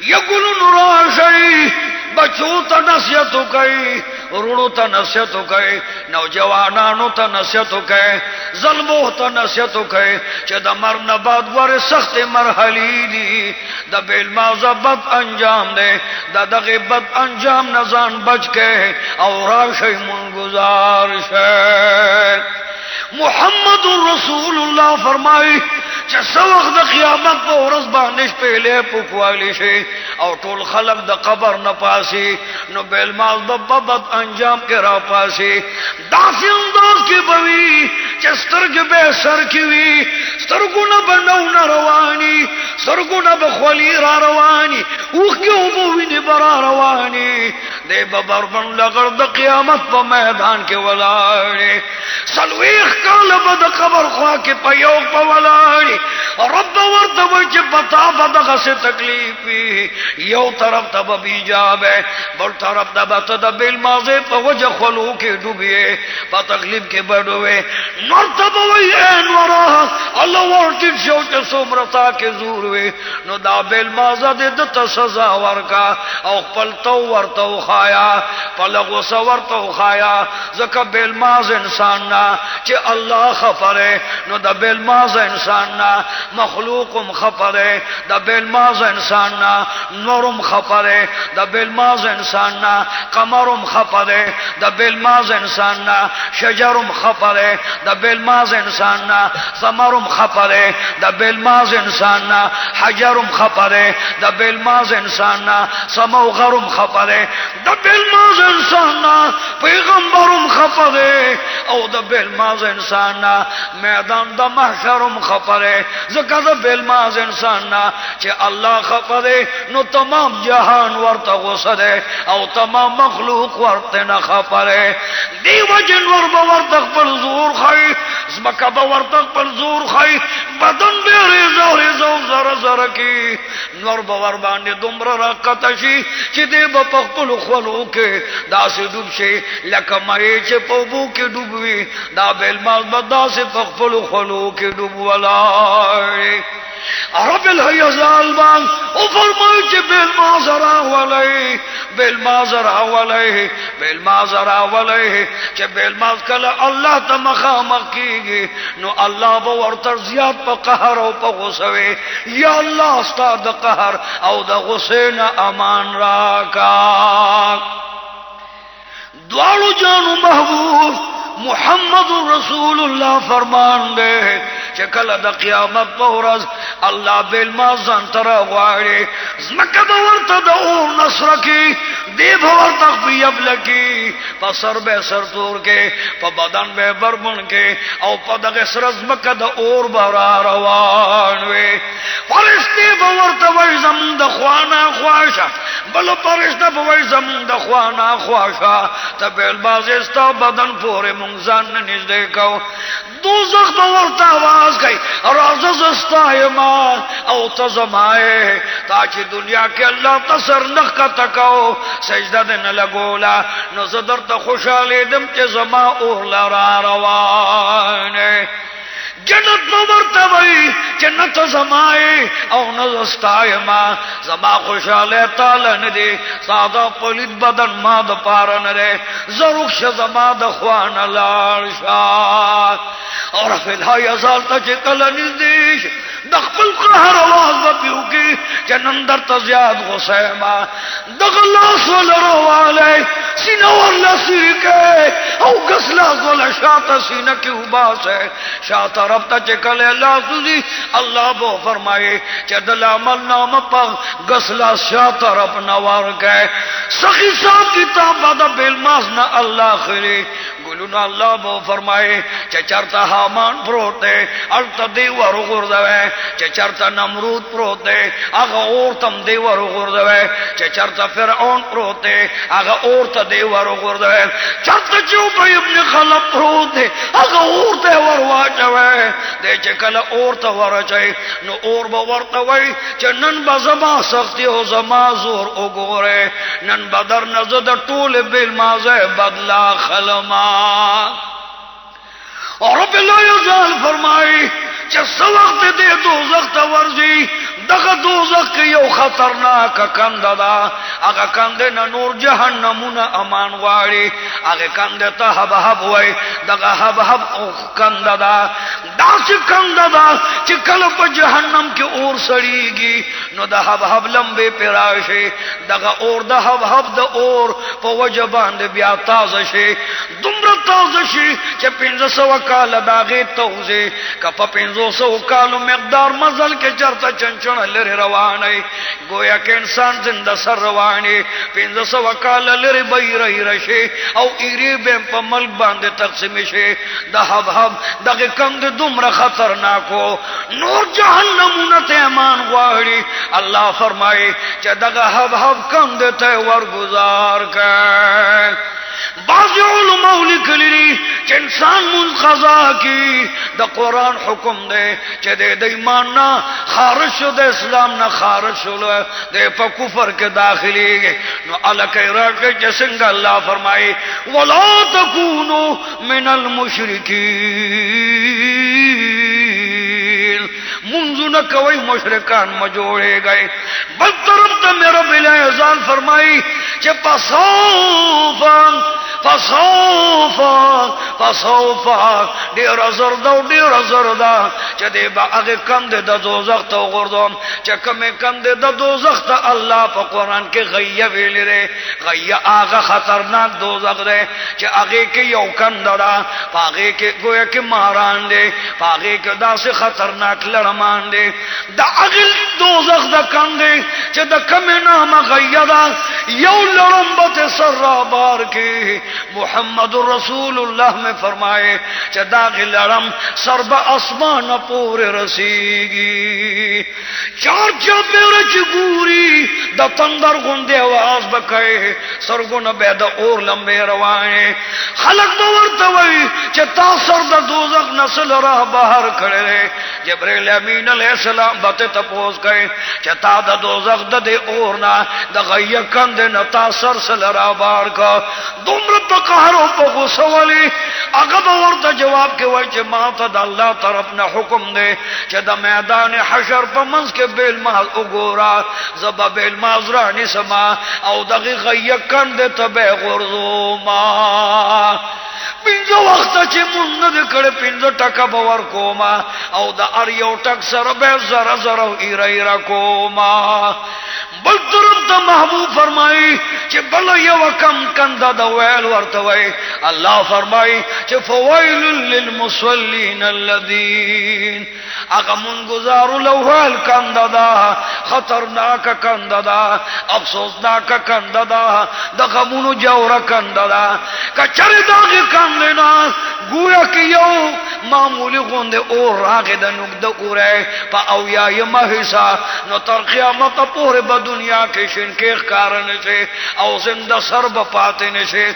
A: یگلن راشی بچو تا نصیتو کئی رونو تا نصیتو کئی نوجوانانو تا نصیتو کئی ظلمو تا نصیتو کئی چه دا مرن بعد ور سخت مرحلی دی، دا بیل مازا بد انجام دے، دا دغی بد انجام نزان بچ کے او راشی من گزار شے۔ محمد رسول اللہ فرمائی چې سوخ د قیامت په ورځ باندې شپېلې پوکوالی شي او ټول خلق د قبر نه پاسي نو بیل مال د بد انجام کې را پاسي داسې انداز کې بوي چې سترګې به سر کې وي سترګونه به نو نه رواني سترګونه به خولي را رواني اوخ کې وبو ویني برا رواني دې ببر بن لګر د قیامت په میدان کې ولاړې سلويخ کاله به د قبر خوا کې په یو په رب ورته وای پتا به دغه څه تکلیف وي یو طرف ته به بیجاب ہے بل طرف ته به ته د بیل مازه په وجه خلو کې ډوبې په تکلیف کې بډوي نور ته به وای انور الله شو چې څومره تا کې زور وي نو دا بیل مازه دې د سزا ورکا۔ او خپل تو ورته خایا په لغو سو ورته خایا۔ زکه بیل ماز انسان نا چې الله خبره نو د بیل ماز انسان نا، مخلوقم خفره دا بالماز انسان نا، نورم خفره دا بالماز انسان نا قمرم خفره دا بالماز انسان نا شجرم خفره دا بالماز انسان نا ثمرم خفره دا بالماز انسان نا حجرم خفره دا بالماز انسان نا سمو غرم خفره دا بالماز انسان نا پیغمبرم خفره او دا بالماز انسان نا میدان دا محشرم خفره زکه د بیل ماز انسان نا چې الله خپره نو تمام جهان ورته غوسه ده او تمام مخلوق ورته نه خپره دیو جن ور به ورته خپل زور خای زمکه به ورته خپل زور خای بدن به ریزو ریزو زره زره کی۔ نور به ور باندې دومره راکته شي چې دی به خپل خلو کې داسې ډوب شي لکه مې چې په بو کې ډوبوي دا بیل ماز به داسې په خپل خلو کې ډوب ولا رب الهیزال بان او فرمائی چه بیل مازر آولی بیل مازر آولی بیل مازر آولی چه بیل ماز کل اللہ تا مخامق کیگی نو اللہ با ورطر زیاد پا قهر او پا غصوی یا اللہ استا دا قهر او دا غصین امان راکا دوارو جانو محبوب محمد رسول اللہ فرمان دے چکل د قیامت پورز الله بل ما ځان تر غواړي زمکه به ورته د اور نصر کی دی بھور تخفیب لکی پا سر بے سر تور کے، پا بدن بے برمن کے، او پا دا دغی از مکہ دا اور برا روانوے فرشتی بھور توی زم دا خوانا خواشا بلو پرشتہ بھوی زم دا خوانا خواشا تا بیل بازستا بدن پورے منگزان دو زخ دوزخ بورتا آواز گئی رازز ایمان، او تزمائے چی دنیا کے اللہ تصر نخ کا تکاؤ سجدہ دے نہ لگولا نو زدر تا خوشاله دم چې زما اوہ لرا روانه جنت نو مرتا مرتبی جنت زمائے او نزستائے ما زما خوشحالے تالا دی سادا پلید بدن ما دا پارا ندے ش زما دا خوان لار شا اور فلحای ازالتا چی کلا نزدیش۔ دخپل قہر آواز با پیوکی جنن در زیاد غسے ما دغلاس و لروالے سینور لسی کے او گسلاس و لشاتا سینکی ہوا سے شاتا رب ته چې اللہ سوزی اللہ بو فرمائے چې د عمل نامه په غسلا شاته رب نوار گئے۔ سخی صاحب کتاب بادا بیل ماز اللہ خیرے خري ګلونه الله بو فرمایي چې چرته حامان پروت دی الته دی ور غورځوي چې نمرود پروت دی هغه اور تم دی ور غردوي فرعون پروت دی هغه اور ته دی ور غردوي ابن خلف پروت دی هغه اور ته ور واچوي د چې کله نو اور به ورته وای چې نن به زما سختي او زما زور وګوره نن بدر نزد د ټول بل بدلا خلما۔ اور رب الله فرمائی چې سوخت دې دوزخ ته ورځي دغه دوزخ کې یو خطرناک کند ده هغه کند نه نور جهنمونه امان غواړي. هغه کند ته هب هب وای، دغه هب هب او کند ده دا چې کند ده چې کله په جهنم کې اور سړیږي. نو د هب هب لمبه پراشي دغه اور د هب هب د اور په وجه باندې بیا تازه شي. دومره تازه شي چې 1500 کال داغه توزه کپ 1500 کالو مقدار مزل کې چرته چنچ چون لری روانه گویا کې انسان زنده سر روانه پنځه سو کال لری بې رہی رشي او ایری به په ملک باندې تقسیم شي د حب حب دغه کم د دومره خطرناکو، نور جهنمونه ته امان غواړي الله فرمایي چې دغه حب حب کم د ته ورگزار کړي بعض علماء لیکلی چې انسان مون قضا کی د قران حکم دی چې د ایمان نه خارج شو اسلام نه خارج شو د په کفر کې داخلي نو الکه راکه چې څنګه الله فرمایي ولا تکونو من المشرکین منځونه کوي مشرکان مجوړې گئے۔ بل طرف ته مې رب العزت فرمایي چې پسوفان فصوفا فصوفا ډیر زرد او ډیر زرد چې دې با هغه کم دې د دوزخ ته وګورم چې کومه کم دې د دوزخ ته الله په قران کې غیه ویل لري غیه هغه خطرناک دوزخ دی چې هغه کې یو کم دړه هغه کې گویا کې ماران دی هغه کې داسې خطرناک لړمان دی دا هغه دوزخ د کم دی چې د کم نامه غیه یو لړم به سر را بار کې محمد رسول اللہ میں فرمائے چدا لڑم سرب آسمان پور رسیگی۔ چار چاپیر چگوری دا تندر گندے آواز بکے سرگن بے دا اور لمبے روائے۔ خلق باور توئی چتا سر دا دوزخ نسل راہ باہر کھڑے۔ رہے جبریل امین امین علیہ السلام بتے تپوز گئے چتا دا دوزخ دا دے اورنا دا غیہ کند نتا سر سل راہ باہر کا دومر په قهر او په غصه ولي هغه به جواب کې وای چې ما ته د الله طرف نه حکم دی چې د میدان حشر په منځ کې بیل مال وګورا زبا بیل مازرانی سما، او دغه غیه کند ته به غرزو ما۔ پینځه وخت چې مونږ نه کړه پینځه ټکا باور کوما، او د ار یو ټک سره به زره زره ایرا ایرا کوما۔ بل طرف ته محبوب فرمایي چې بل یو کم کنده د ویل ورته وای الله فرمایي چې فویل للمصلين الذين هغه مون گزارو لوهل کنده دا، خطرناک کنده دا، افسوسناک کنده دا د غمونو جوړه کنده دا۔ کچره داږي کنده نه گویا کې یو معمولی غونده اور راغه د نوک د اوره په او یا یم حصہ نو تر قیامت پورې په دنیا کې شین کې ښکار نشي او زنده سر به پاتې نشي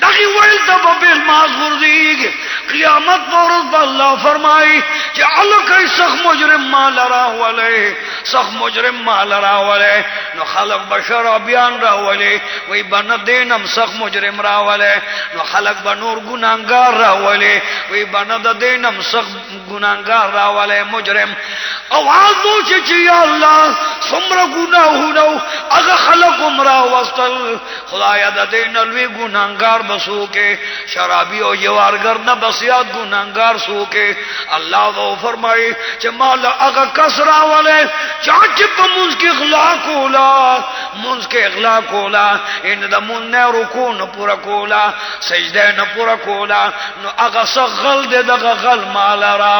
A: دغه ویل د بل ماز ورځي قیامت پر الله فرمای چې الکه سخ مجرم مال را ولې سخ مجرم مال را ولې نو خلق بشر بیان را ولې وای بن دینم سخ مجرم را ولې نو خلق بنور ګناګار گناہگار راولے، وی بنا دا دینم سخت گناہگار راولے، مجرم. آواز دو چی چی اللہ الله څومره ګناهونه هغه خلق عمره وستل خدایا د دین لوی ګناګار بسو کې شرابي او یوارګر نه بسیات ګناګار سو کې الله وو فرمایي چې مال هغه کسرا ولې چا چې په موږ کې اغلا کولا موږ کې اغلا کولا۔ ان د مون نه رکوع نه پورا کولا سجده نه پورا کولا۔ نو هغه سغل دې دغه غل مال را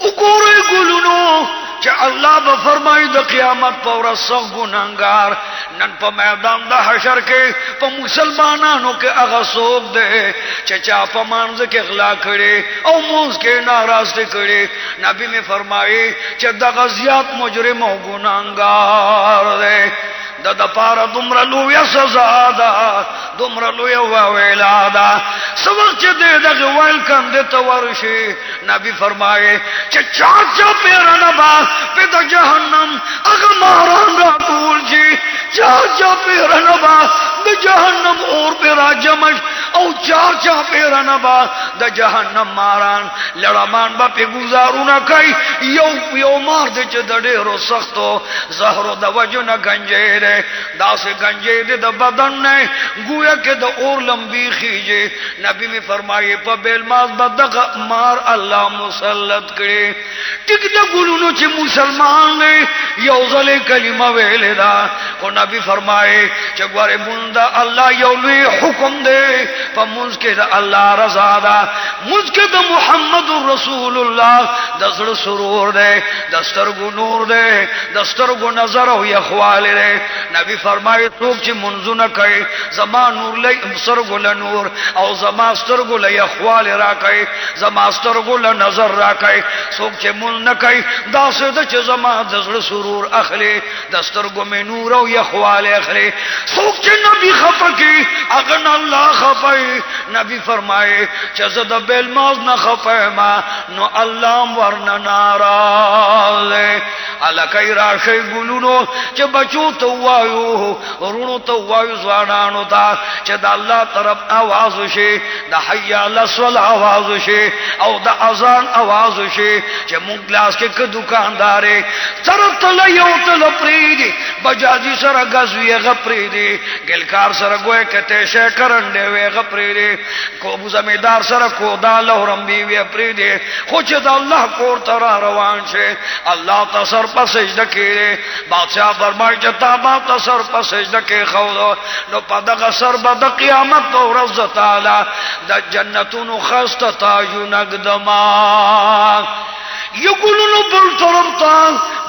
A: ولا وګورې ګلونو چې الله به فرمایي د قیامت په ورځ سخت ګناګار نن په میدان د حشر کې په مسلمانانو کې هغه څوک دی چې چا په مانځ کې غلا کړي او موږ کې ناراضه کړي نبی می فرمایي چې د غزيات مجرم او ګناګار دی د د پارا دومره لوی سزا دا دومره لوی ویلا ده. سوال چې دې دغه ویلکم دې ته ورشي، نبی فرمایي چې چا چا پیرانه با په د جهنم هغه ماران را ټول شي. چا چا پیرانه با د جهنم اور پر راجمش، او چا چا پیرانه با د جهنم ماران لړمان با په گزارونه کوي یو یو مار دې چې د ډېرو سختو زهرو د وجنه گنجې ده دا سے گنجے دے دا بدن نے، گویا کہ دا اور لمبی خیجے، نبی میں فرمائے، پا بیل ماز با دغا مار اللہ مسلط کرے۔ ٹک دا گلونو چی مسلمان نے یوزل کلمہ ویلے دا۔ کو نبی فرمائے چی گوارے بندہ اللہ یولوی حکم دے، پا منز دا اللہ رضا دا۔ منز دا محمد رسول اللہ دستر سرور دے، دستر گو نور دے، دستر گو نظر و یخوال دے۔ نبی فرمایي څوک چې منځونه کوي زما نور لې سترګو له نور، او زما سترګو له یخوال را کوي زما سترګو له نظر را کوي څوک چې مون نه کوي دا څه د چې زما سرور اخلي د سترګو مې نور او یخوال اخلي څوک چې نبی نبی خفا کی، اگر اللہ خفا نبی فرمائے چزد بیل موز نہ خفا ما، نو اللہ ورن ناراض کئی راشی گلونو چے بچو تو وایو، رونو تو وایو زوانانو تا چے دا اللہ طرف آوازو شے، دا حیا لسول آوازو شے، او دا ازان آوازو شے چے مگلاس کے که دکاندارے طرف تلیو تلپریدی بجازی جی سر گزوی غپریدی، گل غپریدي ګلکار سره ګوې کته شه کرندې وې غپریدي کو زمیدار سره کو دا لورم بي وې پریدي خو چې د الله کور تر روان شي الله تصر په سجده کې بادشاہ فرمایي چې تا ما تصر په سجده کې خو نو په دغه سر به د قیامت په ورځ تعالی، د جنتونو خسته تاجو نقدما یقولون بل طرف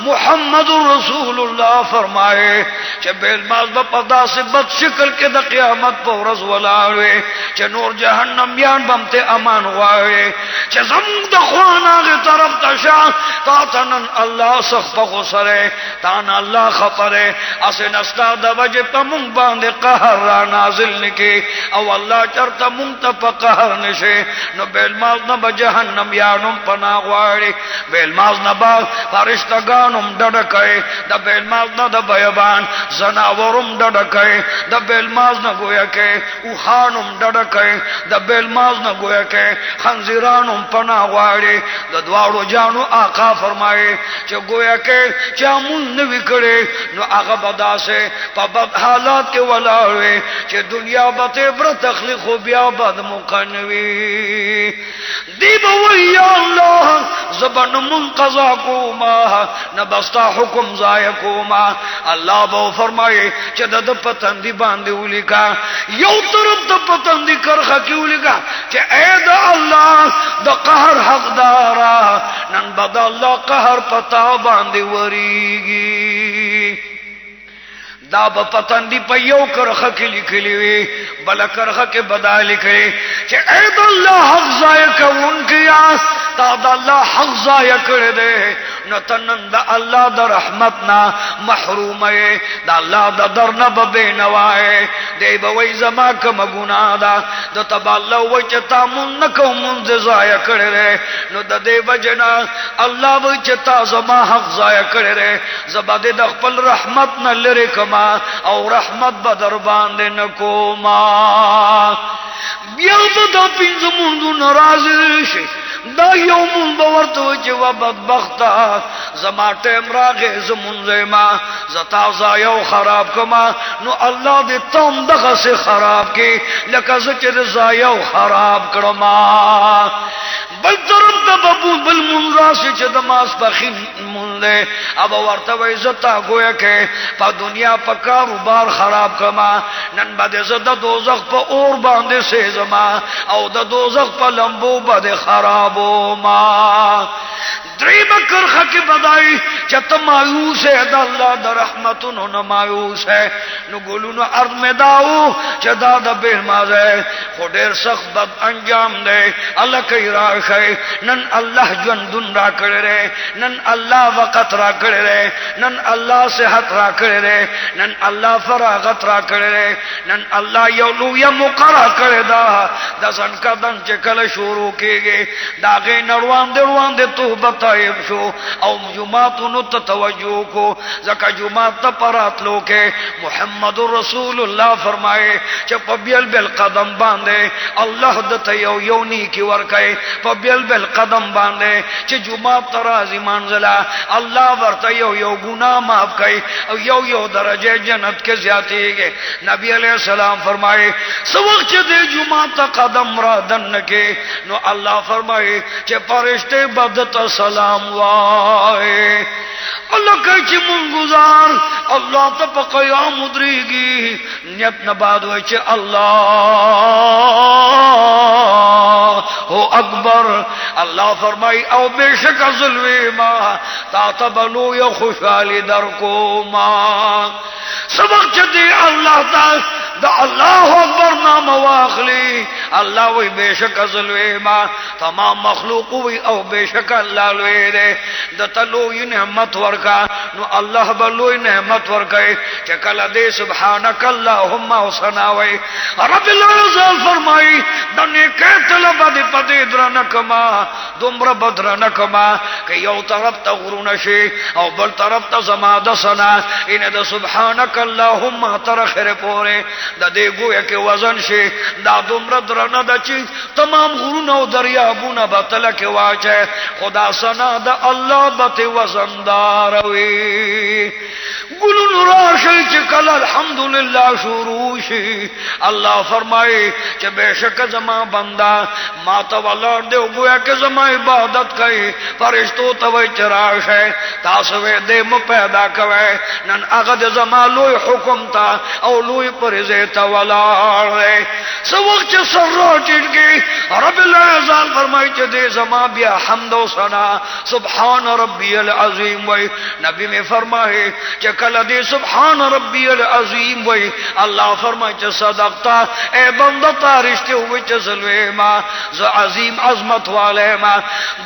A: محمد رسول الله فرمائے چې بیل ماز په پدا سے بد شکل کې د قیامت په ورځ ولاړې چې نور جهنم بیان بم ته امان غواړي چې زم د خوانه طرف ته شاه تا تنن الله سخت غسره تان الله خبره اسه نستا د وجه په مونږ باندې قهر را نازل نکي او الله چرته مونږ ته په قهر نشي نو بیل ماز نه جهنم یانم پنا غواړي بیل ماز نه با فرشتگانم ډډکای د بیل ماز نه د زناورم ډډکای د بیل ماز نه گویا کې او خانم ډډکای د بیل ماز نه گویا کې خنزیرانم پنا غواړي د دواړو جانو آقا فرمایي چې گویا کې چا مون نه وکړي نو هغه بداسه په بد حالات کې ولاړوي چې دنیا به ته بر تخلیق بیا بد مقنوي دی به وی الله زبن منقضا کوما نبستا حکم ضایع کوما۔ الله به فرمایي چې د پتندې باندې ولیکا یو طرف د پتندې کرخه کې ولیکا چې اے د الله د قهر حقدارا، نن بد الله قهر پتا باندې وریږي دا په پتن دی په یو کرخه کې لیکلی وي بل کرخه کې بدال کړي چې اے د الله حق ضایع کوونکیا تا د الله حق ضایع کړی دی نو تنن د الله د رحمتنا محروم یې د الله د درنه به بینوای دی به وای زما کوم ګنا ده د تبا الله و چې تا مون نه کوم ضایع کړی دی نو د دې وجنا الله و تا زما حق ضایع کړی دی زبا د خپل رحمت نه لری کما۔ او رحمت به در باندې نکوما بیا به د پینځه مونږ ناراض شي دا یو مون باورته چې و بدبخته زما ټیم راغې زمون زما زتا زا یو خراب کما. نو الله دې تم دغه سه خراب کې لکه زکه زا یو خراب کړما بل طرف ته ببو بل مون راشي چې د ماس بخین مون له اب ورته وای زتا گویا کې په دنیا په کاروبار خراب کما. نن باندې زدا دوزخ په اور باندې سه زما. او د دوزخ په لمبو باندې خراب خرابو ما۔ دریم خک بدائی بدای چت مایوس ہے، دا اللہ دا رحمت نو مایوس ہے۔ نو گلو نو ارد میں داو چدا دا بے ماز ہے۔ خودیر سخت بد انجام دے۔ اللہ کئی راہ ہے۔ نن اللہ جن دن را کرے رے۔ نن اللہ وقت را کرے رے۔ نن اللہ صحت را کرے رے۔ نن اللہ فراغت را کرے رے۔ نن اللہ یولو یا مقرہ کرے دا۔ دا سن کا دن چکل شروع کی گے دا غی نروان دے روان دے تو بطائب شو۔ او جماعت نت توجہ کو، زکا جماعت پرات لو کے محمد رسول الله اللہ فرمائے چا پبیل بل قدم باندے، اللہ دتا یو یو یونی کی ورکے پبیل بل قدم باندے چا جماعت ترازی منزلہ، اللہ ورتا یو یو گناہ معاف کئی او یو یو درجے جنت کے زیادی نبی علیہ السلام فرمائے سوقت دے جماعت قدم را دن کے، نو اللہ فرمائے چا پرشتے بدت سلام وائے۔ اللہ کہ چی من گزار اللہ تا پا قیام ادری گی۔ نیت نباد ہوئے چی اللہ، ہو اکبر۔ اللہ فرمائی، او بے شک ظلوی ما تا تبلو یا خوشحالی در کو ما سبق چدی اللہ تا، دا اللہ اکبر نام واخلی اللہ وی بے شک ظلوی ما تمام مخلوق وی او بے شک اللہ لوی دے۔ دا تلوی نعمت نعمت ورکا، نو اللہ بلوی نعمت ورکے چکل دے سبحانک اللہم حسناوی رب العزال فرمائی، دنی کے طلب دی پتی درنکما دمر بدرنکما کہ یو طرف تا غرون شی، او بل طرف تا زماد سنا۔ ان دا سبحانک اللہم ترخر پورے، دا دے گویا کہ وزن شی، دا دمر درن دا چی، تمام غرون او دریابون بطلک واچے۔ خدا سنا دا اللہ بت وزن داروی۔ گلون راشی چکل الحمدللہ شروع شی اللہ فرمائے کہ بے شک زما بندہ ما تو ولر دے گویا کہ زما عبادت کئی، فرشتو تو چراش ہے۔ تاسوے دے م پیدا کوے نن اغد زما لوی حکم تا او لوی پرزے تا ولار ہے۔ سو وقت سر چٹ گئی، رب العزال فرمائے کہ دے زما بیا حمد و ثنا۔ سبحان ربی العظیم۔ العظیم وی نبی میں فرمائے کہ کل دے سبحان ربی العظیم وی اللہ فرمائے کہ صدقتا، اے بندتا رشتے ہوئے چسلوے ما ز عظیم عظمت والے ما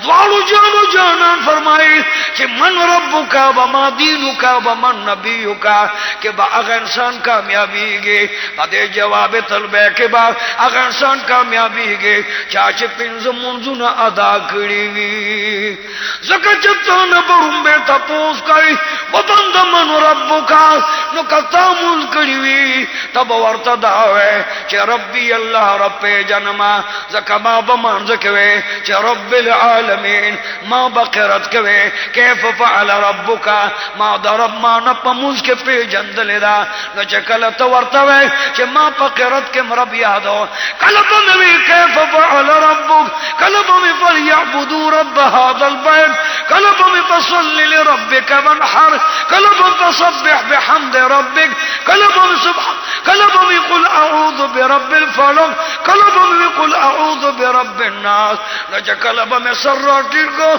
A: دوالو جانو جانان فرمائے کہ من ربو کا وما دینو کا ومن نبیو کا کہ با اگر انسان کامیابی گے با دے جواب طلبے کے با اگر انسان کامیابی گے چاچے پنز منزو نہ ادا کری وی زکا چتا نبرم بے تپوس کئی وطن من ربو کا، نو کتا مول کری وی، تب ورطا داوے چے ربی اللہ رب جنما، زکا ما بمان زکوے، چے رب العالمین ما بقرت کوے، کیف فعل ربکا ما درب ما نپموز کے پی جندل دا، نو چے کلتا ورطوے چے ما بقرت کے مرب یادو۔ کلتا نوی کیف فعل ربک؟ کلتا می فلیعبدو رب هذا البيت کلتا می فصلی لربک منحر کلتا تصبح بحمد ربک کلتا می سبحان کلتا می قل اعوذ برب الفلق. کلتا می قل اعوذ برب الناس. نجا کلبا میں سر روٹی کو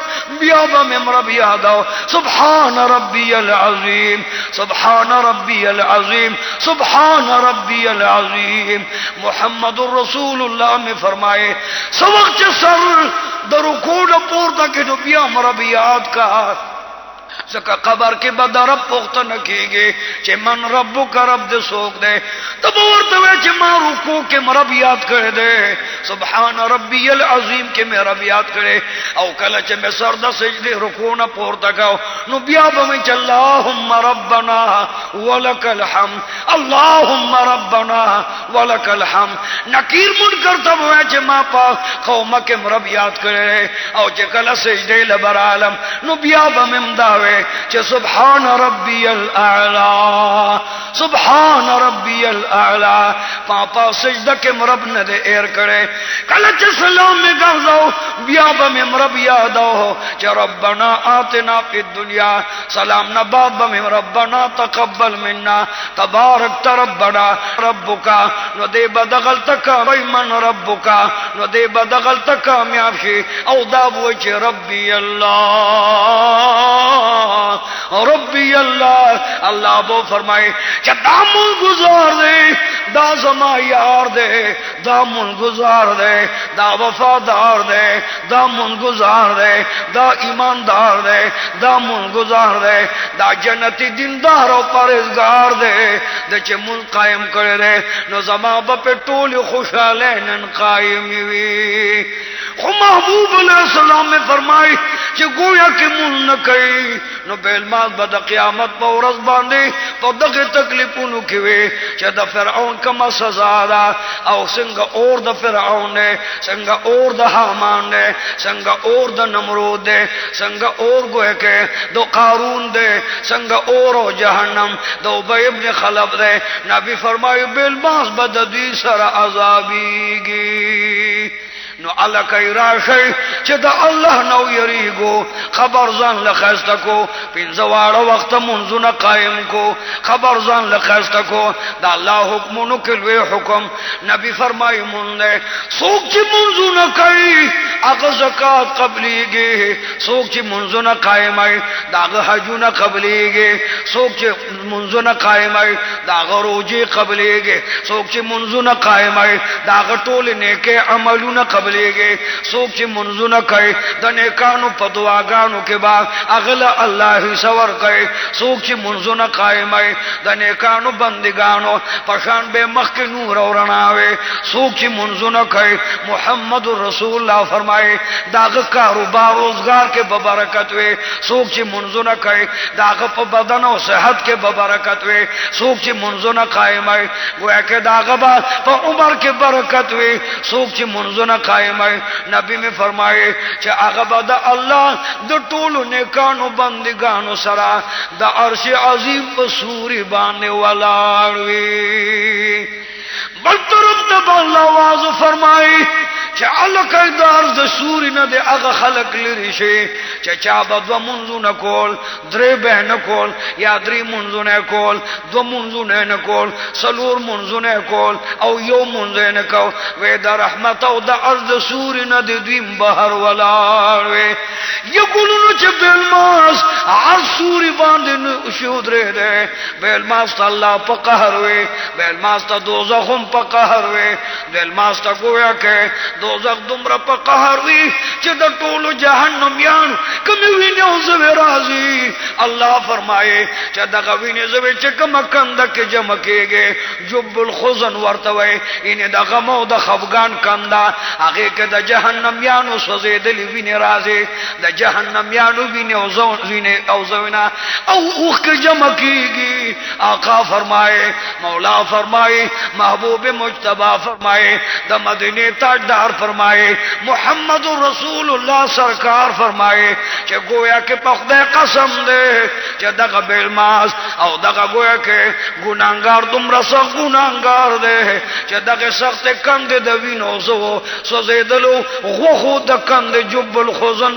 A: بیابا میں مرب یادو سبحان ربی العظیم سبحان ربی العظیم سبحان ربی العظیم محمد الرسول اللہ میں فرمائے، سبق سوقت سر درکوڑ پورتا کہ جو بیا مرب یاد کا سکا قبر کے بد رب پخت نکی گے چے من ربو کا رب دے سوک دے تب ورتوے چے من رکو کے مرب یاد کرے دے سبحان ربی العظیم کے میں رب یاد کرے او کلا چے میں سرد سجدے رکو نہ پورتا گاو نو بیا بمی چے اللہم ربنا ولک الحم اللہم ربنا ولک الحم نکیر من کرتا ہوئے چے ما پا قوم کے مرب یاد کرے او چے کلا سجدے لبر عالم نو بیا بمی مداوے کہ سبحان ربی الاعلا، سبحان ربی الاعلا، پاپا سجدہ کے مرب نہ دے ایر کرے۔ کلچ سلام میں گفزو بیاب میں مرب یادو کہ ربنا آتنا فی الدنیا۔ سلام نہ نباب میں ربنا تقبل منا۔ تبارک ربنا، ربکا، نو دے بدغل تکا من ربکا، نو دے بدغل تکا میافشی او دابوچ ربی اللہ۔ اللہ، ربی اللہ۔ اللہ بو فرمائے کہ دامن گزار دے، دا زما یار دے، دامن گزار دے، دا وفادار دے، دامن گزار دے، دا ایماندار دے، دامن گزار دے، دا جنتی دیندار و پرزگار دے دے چے من قائم کرے رے نو زما با پہ ٹولی خوشحالے نن قائم ہوئی خو محبوب علیہ السلام میں فرمائی کہ گویا کی من نہ کئی نو بیل مات با دا قیامت پا ورز باندے پا دغی تکلیفونو کیوے چه دا فرعون کما سزا دا، او سنگا اور دا فرعون دے، سنگا اور دا حامان دے، سنگا اور دا نمرود دے، سنگا اور گوئے کے دو قارون دے، سنگا اور و جہنم، دو بے ابن خلب دے۔ نبی فرمائی، بیل ماس با دا دی سر عذابی گی۔ نو الله کوي راشي چې د الله نو یریګو خبر ځان لخسته کو پنځه واړه وخت منځونه قائم کو، خبر ځان لخسته کو د الله حکمونو کې لوی حکم، نبی فرمایي مونږ نه څوک چې منځونه کوي هغه زکات قبليږي څوک چې منځونه قائمای داغه حجونه قبليږي څوک چې منځونه قائمای داغه روزي قبليږي څوک چې منځونه قائمای داغه ټول نیکه عملونه قبليږي قبلېږي څوک چې منځونه کوي د نیکانو په دعاګانو کې با اغله الله سور کوي څوک چې منځونه قائمای د نیکانو بندګانو پشان به مخ کې نور او رڼاوي څوک چې منځونه کوي محمد رسول الله فرمایي داغه کاروبار روزگار کې به برکت وي څوک چې منځونه کوي داغه په بدن او صحت کې به برکت وي څوک چې منځونه قائمای گویا کې داغه په عمر کې برکت وي څوک چې منځونه قائم ہے نبی میں فرمائے چا اغبا دا اللہ دا طول نکانو بندگانو سرا دا عرش عظیم بسوری بانے والاروی بل طرف دا اللہ واضح فرمائی چې الکه دار د سوري نه د هغه خلق لري شي چې چا به دو منځونه کول درې به نه کول، یا درې منځونه کول، دو منځونه نه کول، سلور منځونه کول، او یو منځ نه کو وې د رحمت او د ارض سوري نه د دویم بهر ولاړ وې یګونو چې بل ماس ار سوري باندې نو شو درې ده بل ماس الله په قهر وې بل ماس ته دوزخ هم په قهر وې بل ماس گویا کې دوزخ دمرا پا قهر وی۔ چې د ټولو جهنم یان کمی ویني او زوی راضی۔ الله فرمایي چې دغه ویني زوی چې کوم کنده کې جمع کېږي جب الخزن ورته وي ان دغه مو د خفغان کنده هغه کې د جهنم یانو سوزیدلی ویني راضی۔ د جهنم یانو ویني او زون ویني او اوخ کې جمع کېږي آقا فرمایي مولا فرمایي محبوب مجتبی فرمایي د مدینه تاجدار فرمائے، محمد رسول اللہ سرکار فرمائے کہ گویا کے پخدے قسم دے کہ دغا بیلماس او دغا گویا کے گناہگار تم رسا گناہگار دے کہ دغا سخت کند دوینو سو سو زیدلو غوخو دا کند جب الخزن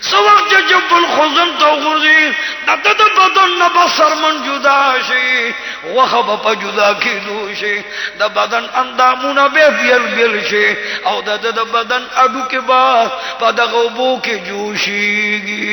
A: سوق غرزیگی سوق جب الخزن تو غرزی، دد بدن نبا سرمن جدا شي وخب په جدا کی دوشي د بدن اندامونه به بیل بیل شي او د د بدن اډو کې با په دغه بو کې جوشيږي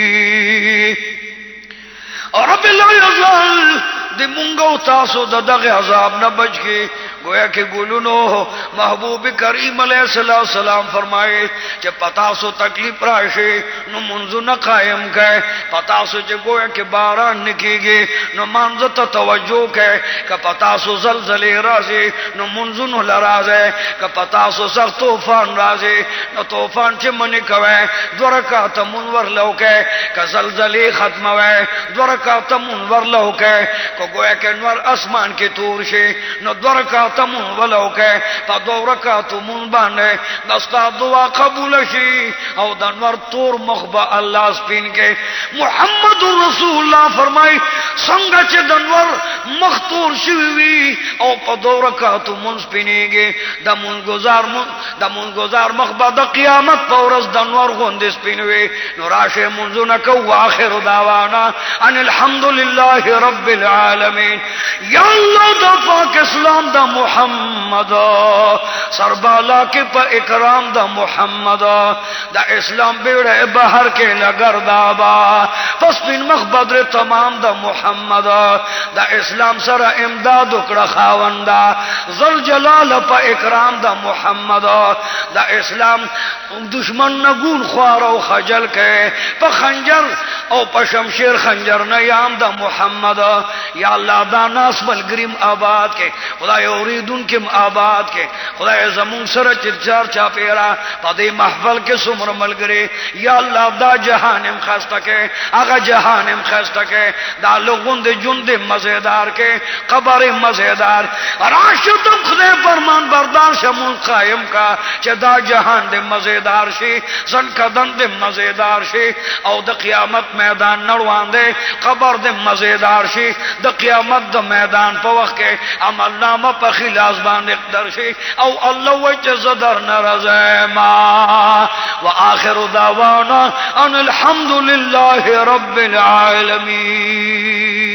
A: رب لا یزال د مونږ تاسو د دغه عذاب نه بچ کی گویا کہ گلونو محبوب کریم علیہ السلام فرمائے کہ پتا سو تکلیف راشے نو منزو نہ قائم کہے پتا سو کہ گویا کہ باران نکی گے نو منزو تا توجہ کہے کہ پتا سو زلزلے رازے نو منزو نو لرازے کہ پتا سو سخت توفان رازے نو توفان چھ منی کوئے۔ دورکات منور لو کہے کہ زلزلے ختم ہوئے۔ دورکا دورکات منور لو کہے کہ گویا کہ نور اسمان کی تور شے، نو دورکات تمون ولو کې په دوه رکعاتو مون باندې دستا دعا قبول شي او د انور تور مخبه الله سپین کې محمد رسول الله فرمای څنګه چې د انور مختور شي وي او په دوه رکعاتو مون سپینېږي د مون گزار مون د مون گزار مخبه د قیامت په ورځ د انور غوندې نو راشه منځونه کو واخر دعوانا ان الحمد لله رب العالمین۔ یا الله د پاک اسلام د محمد، سربالا کے پا اکرام دا محمد، دا اسلام بیڑے بہر کے لگر دابا پس بن مخ بدر تمام دا محمد، دا اسلام سر امداد اکڑا خاوندا زل جلال پا اکرام دا محمد، دا اسلام دشمن نگون خوار او خجل کے، پا خنجر او پا شمشیر خنجر نہیں نیام دا محمد، یا اللہ دا ناس ملگریم آباد کے خدا اوریدون کم آباد کے خدا زمون سر چرچار چا پیرا پا دی محفل کے سمر ملگری یا اللہ دا جہانم خستا کے آگا جہانم خستا کے، دا لغن دی جن دی مزیدار کے، قبر مزیدار راشتم خدے فرمان بردار شمون قائم کا چه دا جهان د مزیدار شي زن کدن د مزیدار شي او د قیامت میدان نړوان دی قبر د مزیدار شي د قیامت د میدان په وخت کې عمل نامه په خلاص باندې اقدر شي او الله وجه زدر نرزه ما۔ واخر دعوانا ان الحمد لله رب العالمين